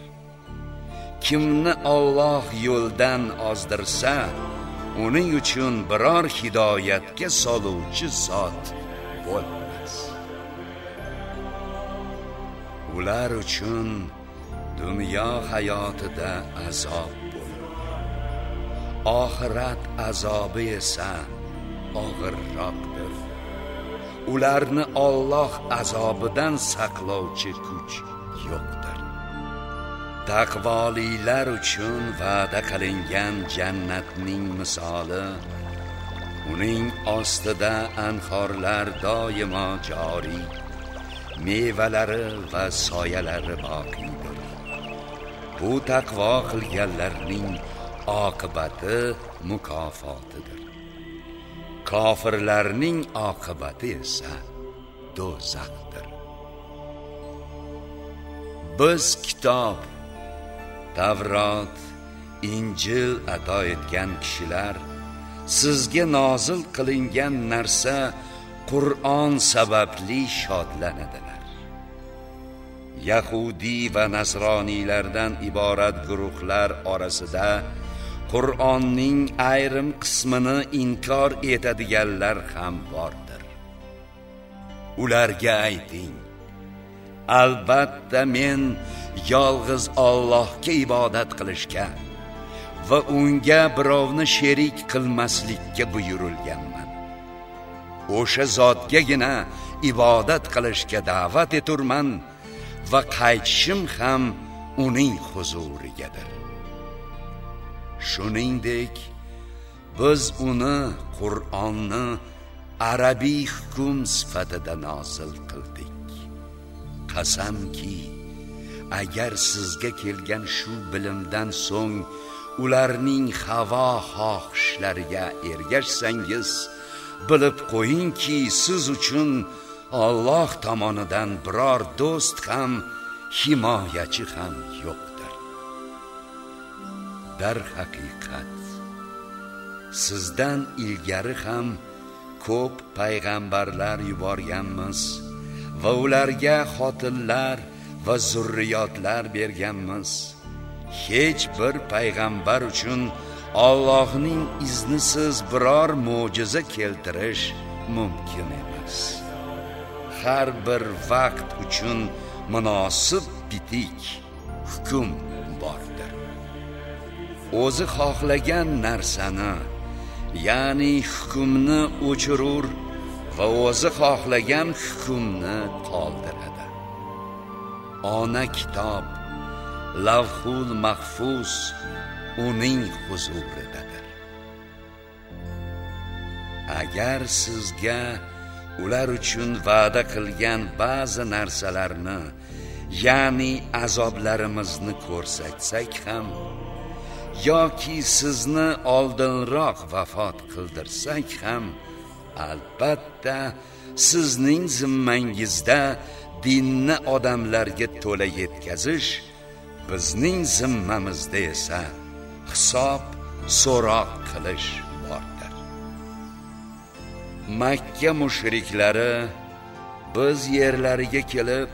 Kimni Alloh yo'ldan ozdirsa uning uchun biror hidoyatga soluvchi zot bo'lmas. Ular uchun dunyo hayotida azob oxirat azobi esa og'irroqdir ularni Alloh azobidan saqlovchi kuch yo'qdir. Taqvolilar uchun va'da qilingan jannatning misoli uning ostida anhorlar doimo joriy mevalari va soyalari boqiydir. Bu taqvo qilganlarning oqibati mukofotidir. Kofirlarning oqibati esa do'zaxdir. Biz kitob tavrot injil ato etgan kishilar sizga nozil qilingan narsa qur'on sababli shodlanadilar. Yahudiy va nasroniylardan iborat guruhlar orasida qur'onning ayrim qismini inkor etadiganlar ham bordir. Ularga ayting albatta men yolg'iz Allohga ibodat qilishga va unga birovni sherik qilmaslikka buyurilganman. O'sha zotgagina ibodat qilishga da'vat eturman va qaytishim ham uning huzurigadir. Shuningdek biz uni qur'onni arabiy hukm sifatida nozil qildik. Qasamki agar sizga kelgan shu bilimdan so'ng ularning havo xohishlariga ergashsangiz bilib qo'yingki siz uchun Alloh tomonidan biror do'st ham himoyachi ham yo'q. Darhaqiqat sizdan ilgari ham ko'p payg'ambarlar yuborganmiz va ularga xotinlar va zurriyotlar berganmiz. Hech bir payg'ambar uchun Allohning iznisiz biror mo'jiza keltirish mumkin emas. Har bir vaqt uchun munosib bitik hukm o'zi xohlagan narsani ya'ni hukmni o'chirur va o'zi xohlagan hukmni qoldiradi. Ona kitob lavhul mahfuz uning huzuridadir. Agar sizga ular uchun va'da qilgan ba'zi narsalarni ya'ni azoblarimizni ko'rsatsak ham yoki sizni oldinroq vafot qildirsak ham albatta sizning zimmangizda dinni odamlarga to'la yetkazish bizning zimmamizda esa hisob so'roq qilish bordir. Makka mushriklari biz yerlariga kelib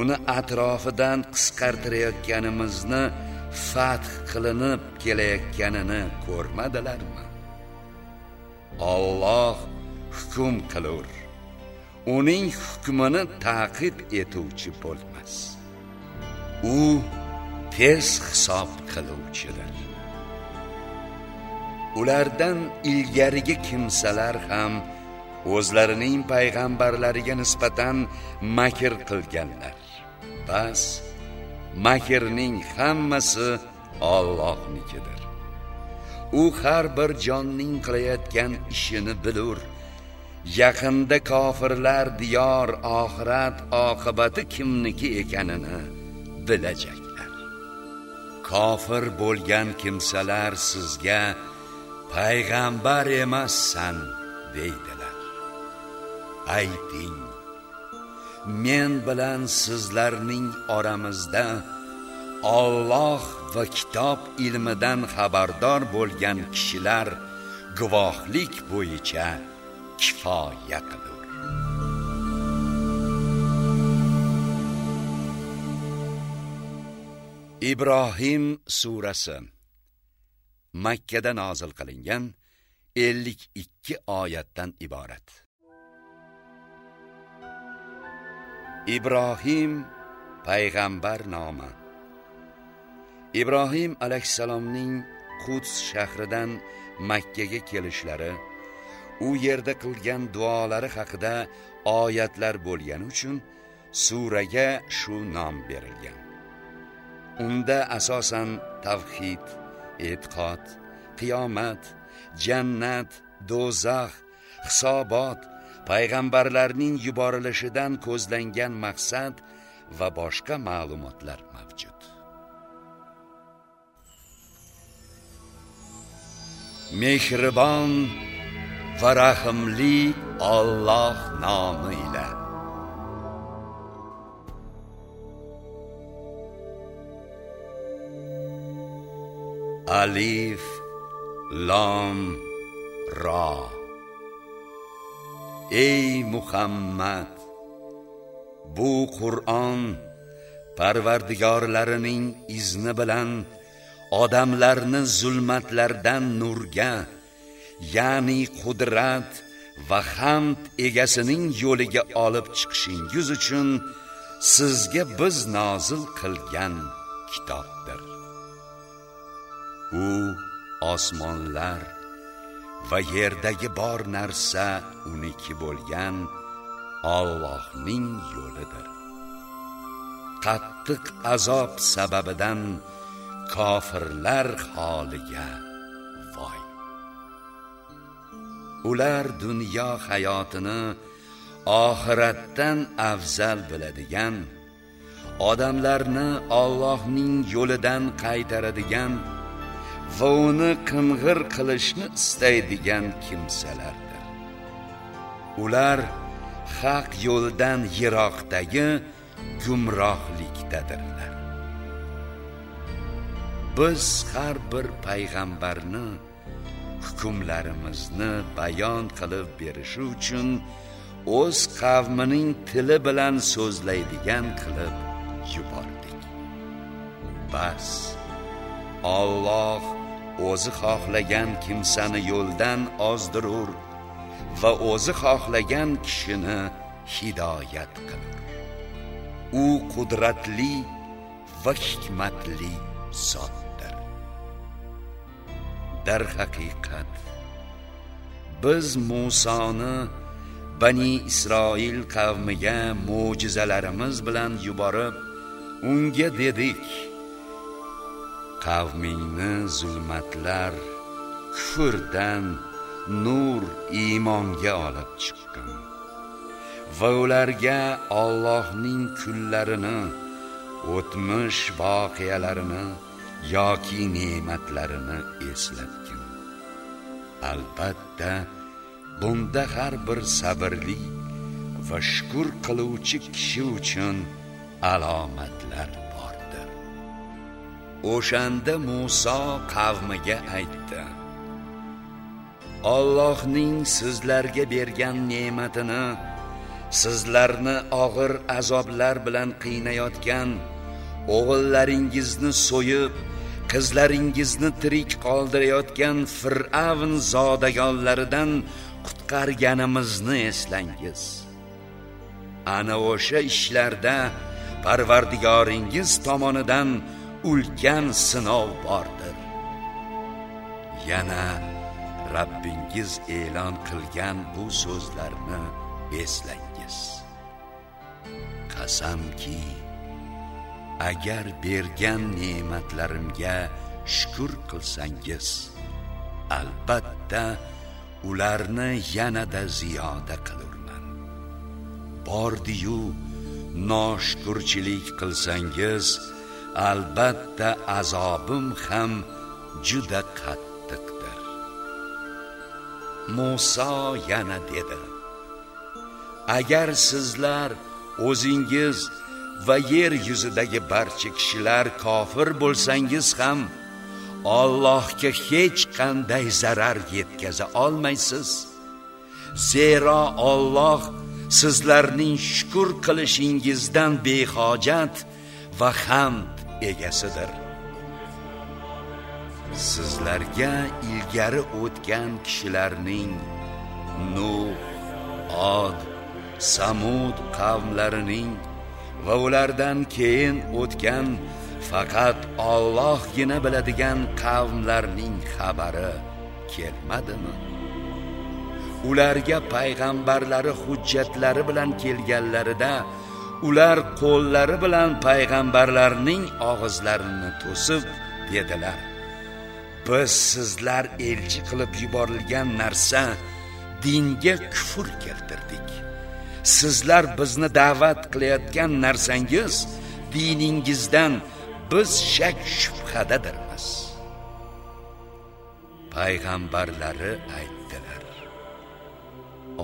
uni atrofidan qisqartirayotganimizni fath qilinib kelayotganini ko'rmadilarmi? Alloh hukm qilur. Uning hukmini ta'qib etuvchi bo'lmas. U tez hisob qiluvchidir. Ulardan ilgarigi kimsalar ham o'zlarining payg'ambarlariga nisbatan makr qilganlar. Bas makrning hammasi Allohnikidir. U har bir jonning qilayotgan ishini bilur. Yaqinda kofirlar diyor oxirat oqibati kimniki ekanini bilajaklar. Kofir bo'lgan kimsalar sizga payg'ambar emassan deydilar. Ayting. Men bilan sizlarning oramizda Alloh va kitob ilmidan xabardor bo'lgan kishilar guvohlik bo'yicha kifoya qilur. Ibrohim surasi makkada nozil qilingan 52 oyatdan iborat. Ibrohim payg'ambar nomi. Ibrohim alayhissalomning quds shahridan makkaga kelishlari u yerda qilgan duolari haqida oyatlar bo'lgani uchun suraga shu nom berilgan. Unda asosan tavhid e'tiqod qiyomat jannat do'zax hisobot payg'ambarlarning yuborilishidan ko'zlangan maqsad va boshqa ma'lumotlar mavjud. Mehribon va rahimli Alloh nomi ila. Alif lom ro ey muhammad bu qur'on parvardigorlarining izni bilan odamlarni zulmatlardan nurga ya'ni qudrat va hamd egasining yo'liga olib chiqishingiz uchun sizga biz nozil qilgan kitobdir. U osmonlar va yerdagi bor narsa uniki bo'lgan Allohning yo'lidir. Qattiq azob sababidan kofirlar holiga voy. Ular dunyo hayotini oxiratdan afzal biladigan odamlarni Allohning yo'lidan qaytaradigan va uni qing'ir qilishni istaydigan kimsalardir. Ular haq yo'ldan yiroqdagi gumrohlikdadirlar. Biz har bir payg'ambarni hukmlarimizni bayon qilib berishi uchun o'z qavmining tili bilan so'zlaydigan qilib yubordik. Bas Alloh o'zi xohlagan kimsani yo'ldan ozdirur va o'zi xohlagan kishini hidoyat qilur. U qudratli va hikmatli zotdir. Dar haqiqat biz Musoni Bani Isroil qavmiga mo'jizalarimiz bilan yuborib unga dedik qavmingni zulmatlar kufrdan nur iymonga olib chiqqin va ularga Allohning kunlarini o'tmish voqealarini yoki ne'matlarini eslatgin albatta bunda har bir sabrli va shukr qiluvchi kishi uchun alomatlar o'shanda Musa qavmiga aytdi. Allohning sizlarga bergan ne'matini sizlarni og'ir azoblar bilan qiynayotgan o'g'illaringizni so'yib qizlaringizni tirik qoldirayotgan fir'avn zodagonlaridan qutqarganimizni eslangiz. Ana o'sha ishlarda parvardigoringiz tomonidan ulkan sinov bordir. Yana Rabbingiz e'lon qilgan bu so'zlarni eslangiz. Qasamki agar bergan ne'matlarimga shukr qilsangiz albatta ularni yanada ziyoda qilurman. Bordiyu noshukurchilik qilsangiz albatta azobim ham juda qattiqdir. Musa yana dedi agar sizlar o'zingiz va yer yuzidagi barcha kishilar kofir bo'lsangiz ham Allohga hech qanday zarar yetkaza olmaysiz. Zero Alloh sizlarning shukr qilishingizdan behojat va ham egasidir. Sizlarga ilgari o'tgan kishilarning Nuh, Od, Samud qavmlarining va ulardan keyin o'tgan faqat Allohgina biladigan qavmlarning xabari kelmadimi? Ularga payg'ambarlari hujjatlari bilan kelganlarida ular qo'llari bilan payg'ambarlarning og'izlarini to'sib dedilar biz sizlar elchi qilib yuborilgan narsa dinga kufr keltirdik. Sizlar bizni da'vat qilayotgan narsangiz diningizdan biz shak shubhadadirmiz. Payg'ambarlari aytdilar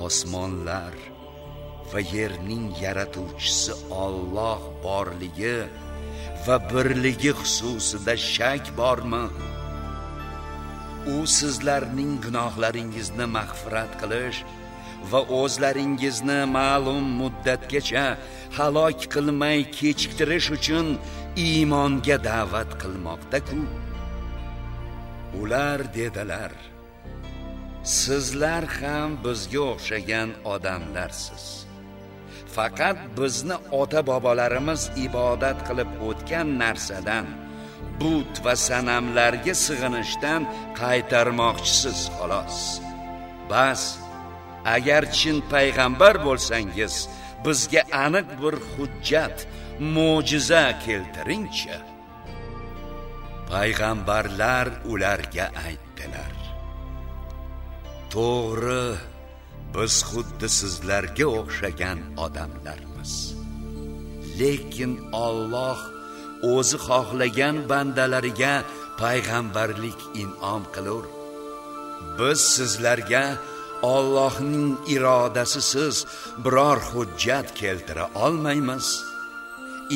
osmonlar va yerning yaratuvchisi Alloh borligi va birligi xususida shak bormi? U sizlarning gunohlaringizni mag'firat qilish va o'zlaringizni ma'lum muddatgacha halok qilmay kechiktirish uchun iymonga da'vat qilmoqda-ku. Ular dedilar sizlar ham bizga o'xshagan odamlarsiz. Faqat bizni ota bobolarimiz ibodat qilib o'tgan narsadan but va sanamlarga sig'inishdan qaytarmoqchisiz xolos. Bas agar chin payg'ambar bo'lsangiz bizga aniq bir hujjat mo'jiza keltiringchi. Payg'ambarlar ularga aytdilar. To'g'ri biz xuddi sizlarga o'xshagan odamlarmiz. Lekin Alloh o'zi xohlagan bandalariga payg'ambarlik in'om qilur. Biz sizlarga Allohning irodasisiz biror hujjat keltira olmaymiz.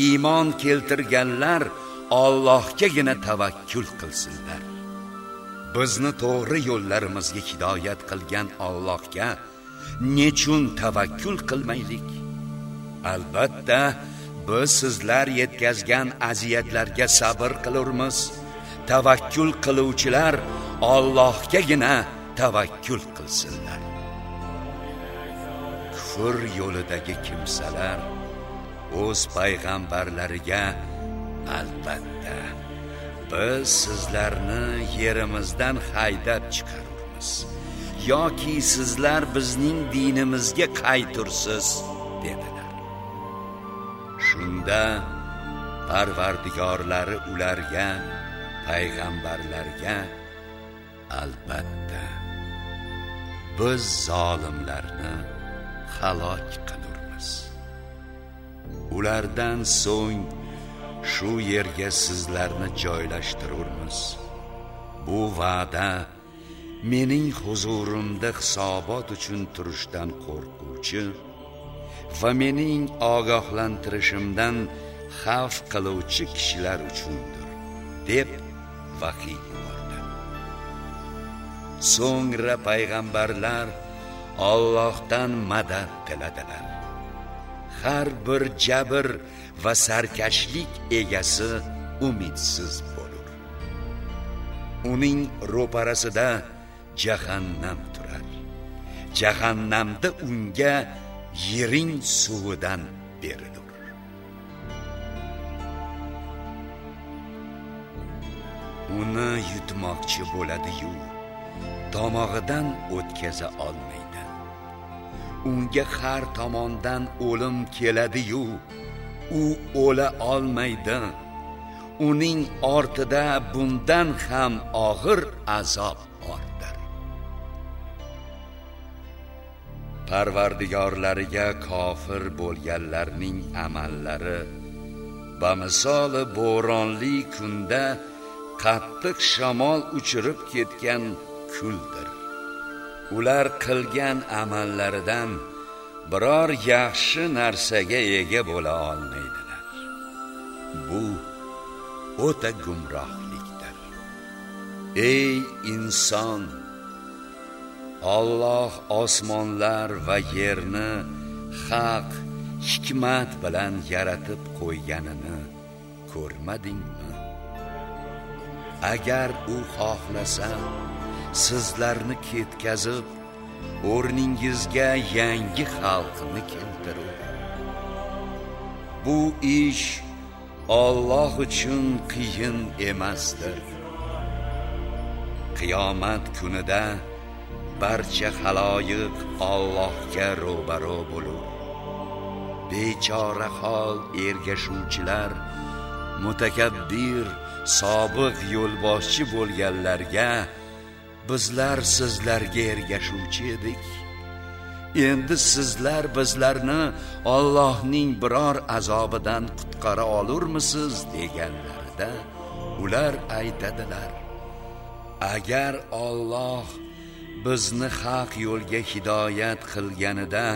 Iymon keltirganlar Allohgagina tavakkul qilsinlar. Bizni to'g'ri yo'llarimizga hidoyat qilgan Allohga nechun tavakkul qilmaylik. Albatta biz sizlar yetkazgan aziyatlarga sabr qilurmiz. Tavakkul qiluvchilar Allohgagina tavakkul qilsinlar. Kufr yo'lidagi kimsalar o'z payg'ambarlariga albatta biz sizlarni yerimizdan haydab chiqarurmiz. Yoki sizlar bizning dinimizga qaytursiz dedilar. Shunda parvardigorlari ularga payg'ambarlarga albatta biz zolimlarni halok qilurmiz. Ulardan so'ng shu yerga sizlarni joylashtirurmiz. Bu va'da mening huzurimda hisobot uchun turishdan qo'rquvchi va mening ogohlantirishimdan xavf qiluvchi kishilar uchundir deb vahiy yubordi. So'ngra payg'ambarlar Allohdan madad tiladilar. Har bir jabr va sarkashlik egasi umidsiz bo'lur. Uning ro'parasida jahannam turar. Jahannamda unga yering suvidan berilur uni yutmoqchi bo'ladi-yu tomog'idan o'tkaza olmaydi. Unga har tomondan o'lim keladi-yu u o'la olmaydi. Uning ortida bundan ham og'ir azob bor. Parvardigorlariga kofir bo'lganlarning amallari. Bamisoli bo'ronli kunda qattiq shamol uchirib ketgan kuldir. Ular qilgan amallaridan biror yaxshi narsaga ega bo'la olmaydilar. Bu o'ta gumrohlikdir. Ey inson! Alloh osmonlar va yerni haq hikmat bilan yaratib qo'yganini ko'rmadingmi? Agar u xohlasa sizlarni ketkazib o'rningizga yangi xalqni keltirur bu ish Alloh uchun qiyin emasdir. Qiyomat kunida barcha xaloyiq Allohga ro'baro bo'lur. Bechora hol ergashuvchilar mutakabbir sobiq yo'lboshchi bo'lganlarga bizlar sizlarga ergashuvchi edik. Endi sizlar bizlarni Allohning biror azobidan qutqara olurmisiz deganlarida ular aytadilar. Agar Alloh bizni haq yo'lga hidoyat qilganida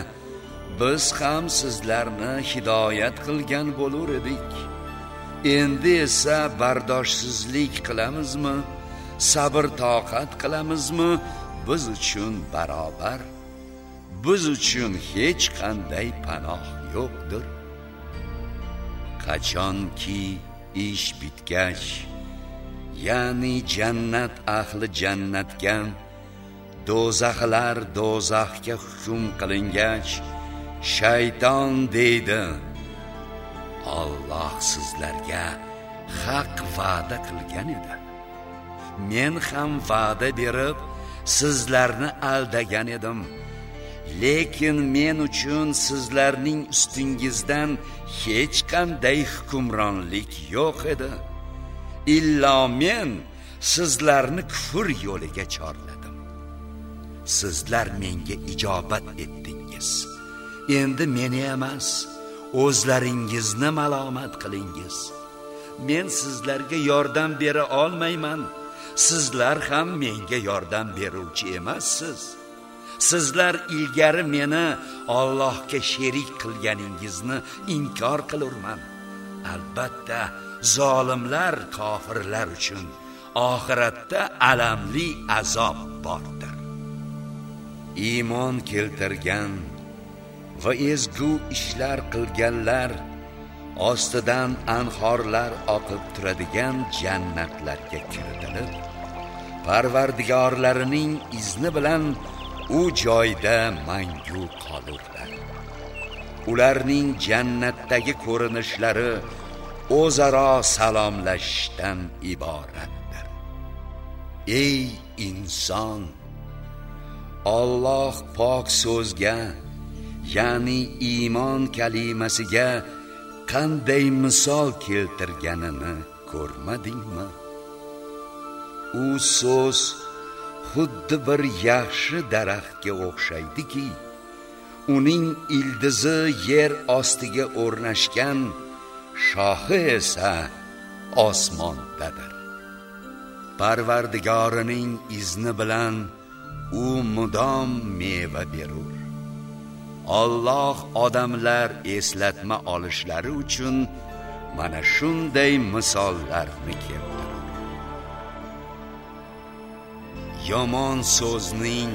biz ham sizlarni hidoyat qilgan bo'lar edik. Endi esa bardoshsizlik qilamizmi sabr toqat qilamizmi biz uchun barobar. Biz uchun hech qanday panoh yo'qdir. Qachonki ish bitgach ya'ni jannat ahli jannatga do'zaxlar do'zaxga hukm qilingach shayton deydi Alloh sizlarga haq va'da qilgan edi. Men ham va'da berib sizlarni aldagan edim. Lekin men uchun sizlarning ustingizdan hech qanday hukmronlik yo'q edi. Illo men sizlarni kufr yo'liga chorladim sizlar menga ijobat etdingiz. Endi meni emas o'zlaringizni malomat qilingiz. Men sizlarga yordam bera olmayman. Sizlar ham menga yordam beruvchi emassiz. Sizlar ilgari meni Allohga sherik qilganingizni inkor qilurman. Albatta zolimlar kofirlar uchun oxiratda alamli azob bordir. Iymon keltirgan va ezgu ishlar qilganlar ostidan anhorlar oqib turadigan jannatlarga kiritilib parvardigorlarining izni bilan u joyda mangu qolurlar. Ularning jannatdagi ko'rinishlari o'zaro salomlashishdan iboratdir. Ey inson! Alloh pok so'zga ya'ni iymon kalimasiga qanday misol keltirganini ko'rmadingmi? U so'z xuddi bir yaxshi daraxtga o'xshaydiki uning ildizi yer ostiga o'rnashgan shoxi esa osmondadir. Parvardigorining izni bilan u mudom meva berur. Alloh odamlar eslatma olishlari uchun mana shunday misollarni keltirdi yomon so'zning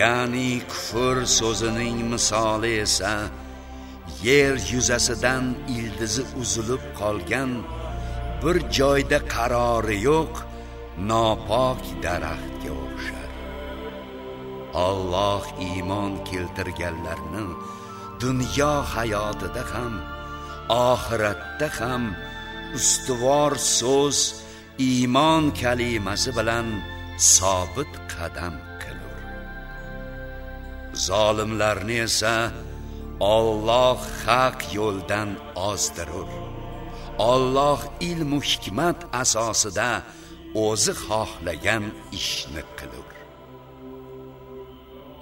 ya'ni kufr so'zining misoli esa yer yuzasidan ildizi uzilib qolgan bir joyda qarori yo'q nopok daraxtga Alloh iymon keltirganlarni dunyo hayotida ham oxiratda ham ustuvor so'z iymon kalimasi bilan sobit qadam qilur. Zolimlarni esa Alloh haq yo'ldan ozdirur. Alloh ilm hikmat asosida o'zi xohlagan ishni qilur.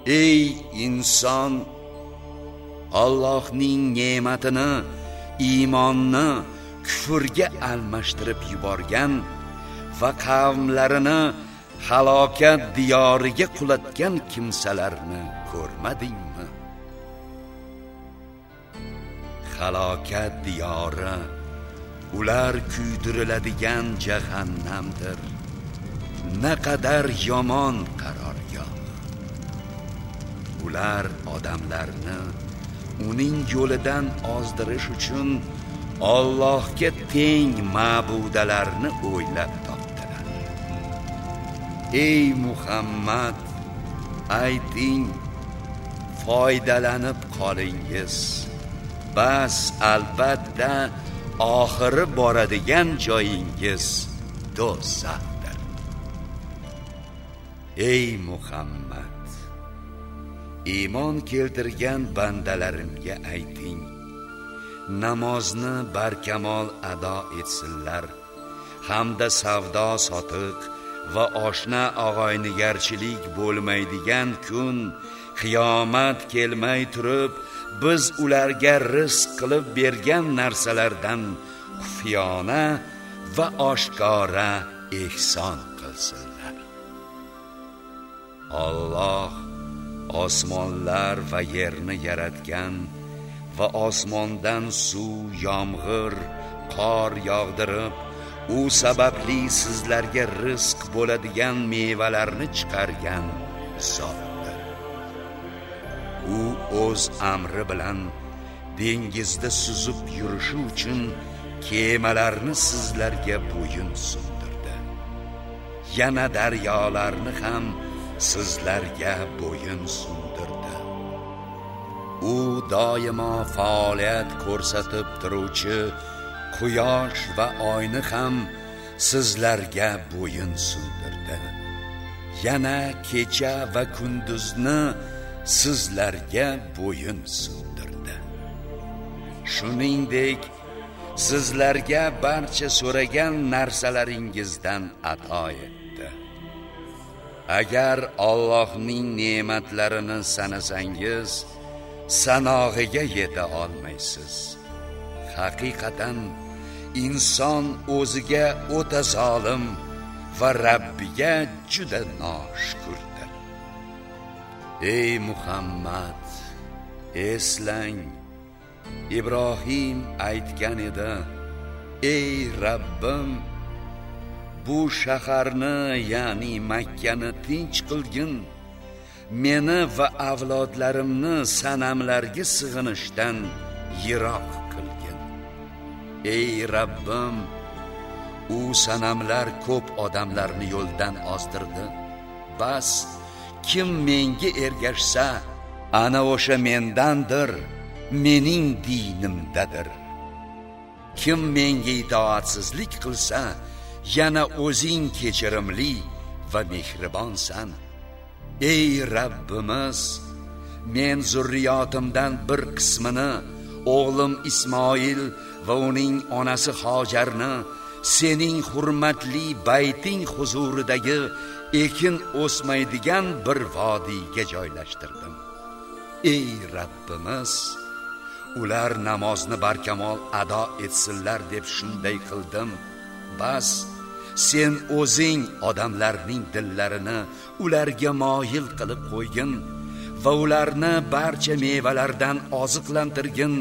Ey inson Allohning ne'matini iymonni kufrga almashtirib yuborgan va qavmlarini halokat diyoriga qulatgan kimsalarni ko'rmadingmi? Halokat diyori ular kuydiriladigan jahannamdir. Naqadar yomon qaror ular odamlarni uning yo'lidan ozdirish uchun Allohga teng ma'budalarni o'ylab topdilar. Ey muhammad ayting foydalanib qolingiz. Bas albatta oxiri boradigan joyingiz do'zaxdir. Ey muhammad! Iymon keltirgan bandalarimga ayting. Namozni barkamol ado etsinlar. Hamda savdo sotiq va oshna og'oynigarchilik bo'lmaydigan kun qiyomat kelmay turib biz ularga rizq qilib bergan narsalardan xufiyona va oshkora ehson qilsinlar. Alloh osmonlar va yerni yaratgan va osmondan suv, yomg'ir, qor yog'dirib, u sababli sizlarga rizq bo'ladigan mevalarni chiqargan zotdir. U o'z amri bilan dengizda suzib yurishi uchun kemalarni sizlarga bo'yin sundirdi. Yana daryolarni ham sizlarga bo'yin sundirdi. u doimo faoliyat ko'rsatib turuvchi quyosh va oyni ham sizlarga bo'yin sundirdi. Yana kecha va kunduzni sizlarga bo'yin sundirdi. Shuningdek sizlarga barcha so'ragan narsalaringizdan ato etdi. Agar Allohning ne'matlarini sanasangiz sanog'iga yeta olmaysiz. Haqiqatan inson o'ziga o'ta zolim va rabbiga juda noshukurdir. Ey muhammad eslang. Ibrohim aytgan edi ey rabbim bu shaharni ya'ni makkani tinch qilgin. Meni va avlodlarimni sanamlarga sig'inishdan yiroq qilgin. Ey rabbim u sanamlar ko'p odamlarni yo'ldan ozdirdi. Bas kim menga ergashsa ana o'sha mendandir mening dinimdadir. Kim menga itoatsizlik qilsa yana o'zing kechirimli va mehribonsan. Ey rabbimiz men zurriyotimdan bir qismini o'g'lim ismoil va uning onasi hojarni sening hurmatli bayting huzuridagi ekin o'smaydigan bir vodiyga joylashtirdim. Ey rabbimiz ular namozni barkamol ado etsinlar deb shunday qildim. Bas sen o'zing odamlarning dillarini ularga moyil qilib qo'ygin va ularni barcha mevalardan oziqlantirgin.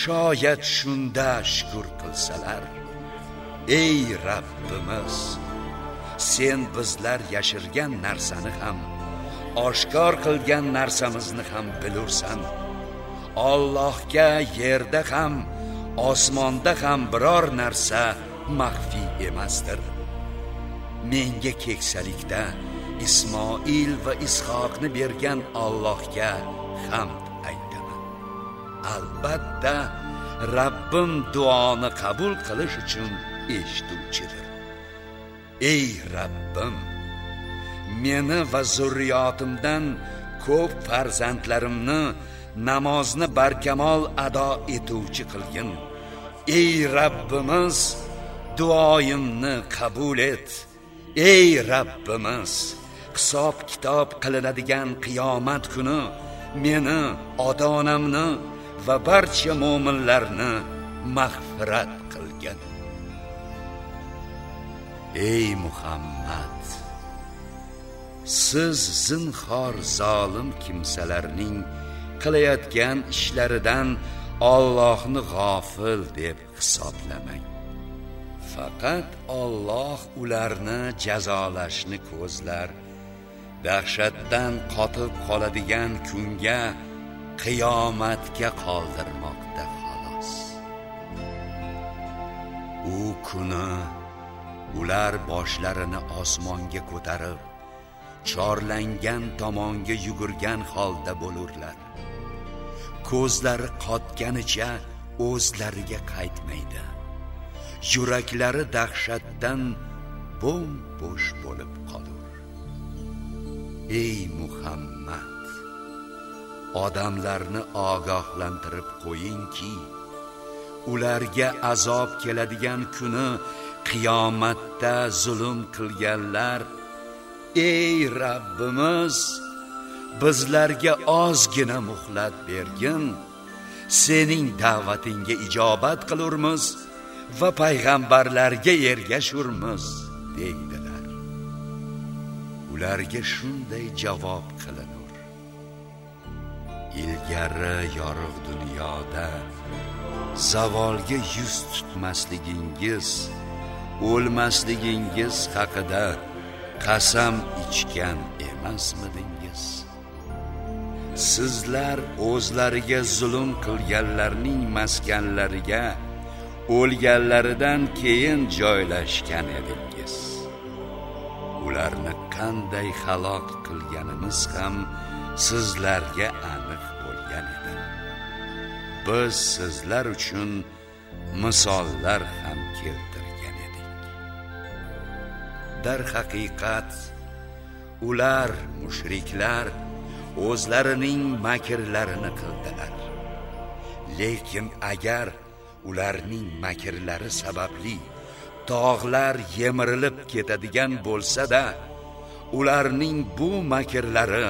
Shoyat shunda shukur qilsalar. Ey rabbimiz sen bizlar yashirgan narsani ham oshkor qilgan narsamizni ham bilursan. Allohga yerda ham osmonda ham biror narsa maxfiy emasdir. Menga keksalikda ismoil va ishoqni bergan allohga hamd aytaman. Albatta rabbim duoni qabul qilish uchun eshituvchidir. Ey rabbim meni va zurriyotimdan ko'p farzandlarimni namozni barkamol ado etuvchi qilgin. Ey rabbimiz duoyimni qabul et. Ey rabbimiz hisob kitob qilinadigan qiyomat kuni meni ota onamni va barcha mo'minlarni mag'firat qilgin. Ey muhammad siz zinhor zolim kimsalarning qilayotgan ishlaridan Allohni g'ofil deb hisoblamang. Faqat Alloh ularni jazolashni ko'zlar. Dahshatdan qotib qoladigan kunga qiyomatga qoldirmoqda xolos. U kuni ular boshlarini osmonga ko'tarib chorlangan tomonga yugurgan holda bo'lurlar. Ko'zlari qotganicha o'zlariga qaytmaydi. Yuraklari dahshatdan bo'm bo'sh bo'lib qolur. Ey muhammad odamlarni ogohlantirib qo'yingki ularga azob keladigan kuni qiyomatda zulm qilganlar ey rabbimiz bizlarga ozgina muhlat bergin sening da'vatingga ijobat qilurmiz. Va payg'ambarlarga ergashurmiz deydilar. Ularga shunday javob qilinur. Ilgari yorug' dunyoda zavolga yuz tutmasligingiz o'lmasligingiz haqida qasam ichgan emasmidingiz? Sizlar o'zlariga zulm qilganlarning maskanlariga o'lganlaridan keyin joylashgan edingiz. Ularni qanday halok qilganimiz ham sizlarga aniq bo'lgan edi. Biz sizlar uchun misollar ham keltirgan edik. Dar haqiqat ular mushriklar o'zlarining makrlarini qildilar. Lekin agar ularning makrlari sababli tog'lar yemirilib ketadigan bo'lsa-da ularning bu makrlari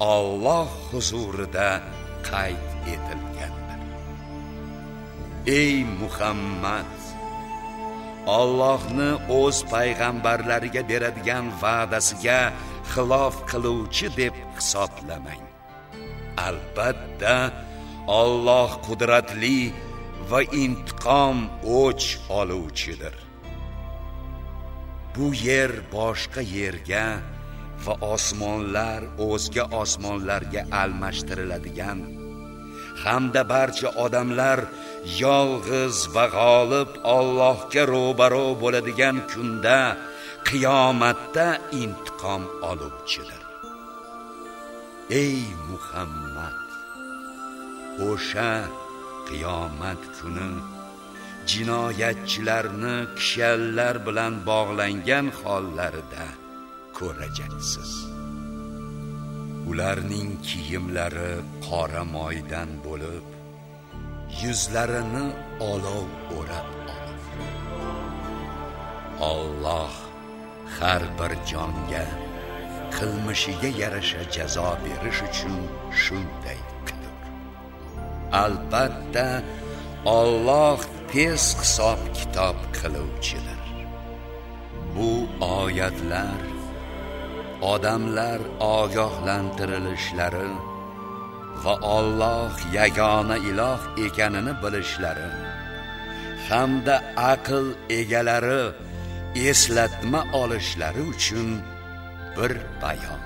Alloh huzurida qayd etilgandir. Ey muhammad Allohni o'z payg'ambarlariga beradigan va'dasiga xilof qiluvchi deb hisoblamang. Albatta Alloh qudratli va intiqom o'ch oluvchidir. Bu yer boshqa yerga va osmonlar o'zga osmonlarga almashtiriladigan hamda barcha odamlar yolg'iz va g'olib Allohga ro'baro bo'ladigan kunda qiyomatda intiqom oluvchidir. Ey muhammad o'sha qiyomat kuni jinoyatchilarni kishanlar bilan bog'langan hollarida ko'rajaksiz. Ularning kiyimlari qora moydan bo'lib yuzlarini olov o'rab oladi Alloh har bir jonga qilmishiga yarasha jazo berish uchun shunday albatta Alloh tez hisob kitob qiluvchidir. Bu oyatlar odamlar ogohlantirilishlari va Alloh yagona iloh ekanini bilishlari hamda aql egalari eslatma olishlari uchun bir bayon.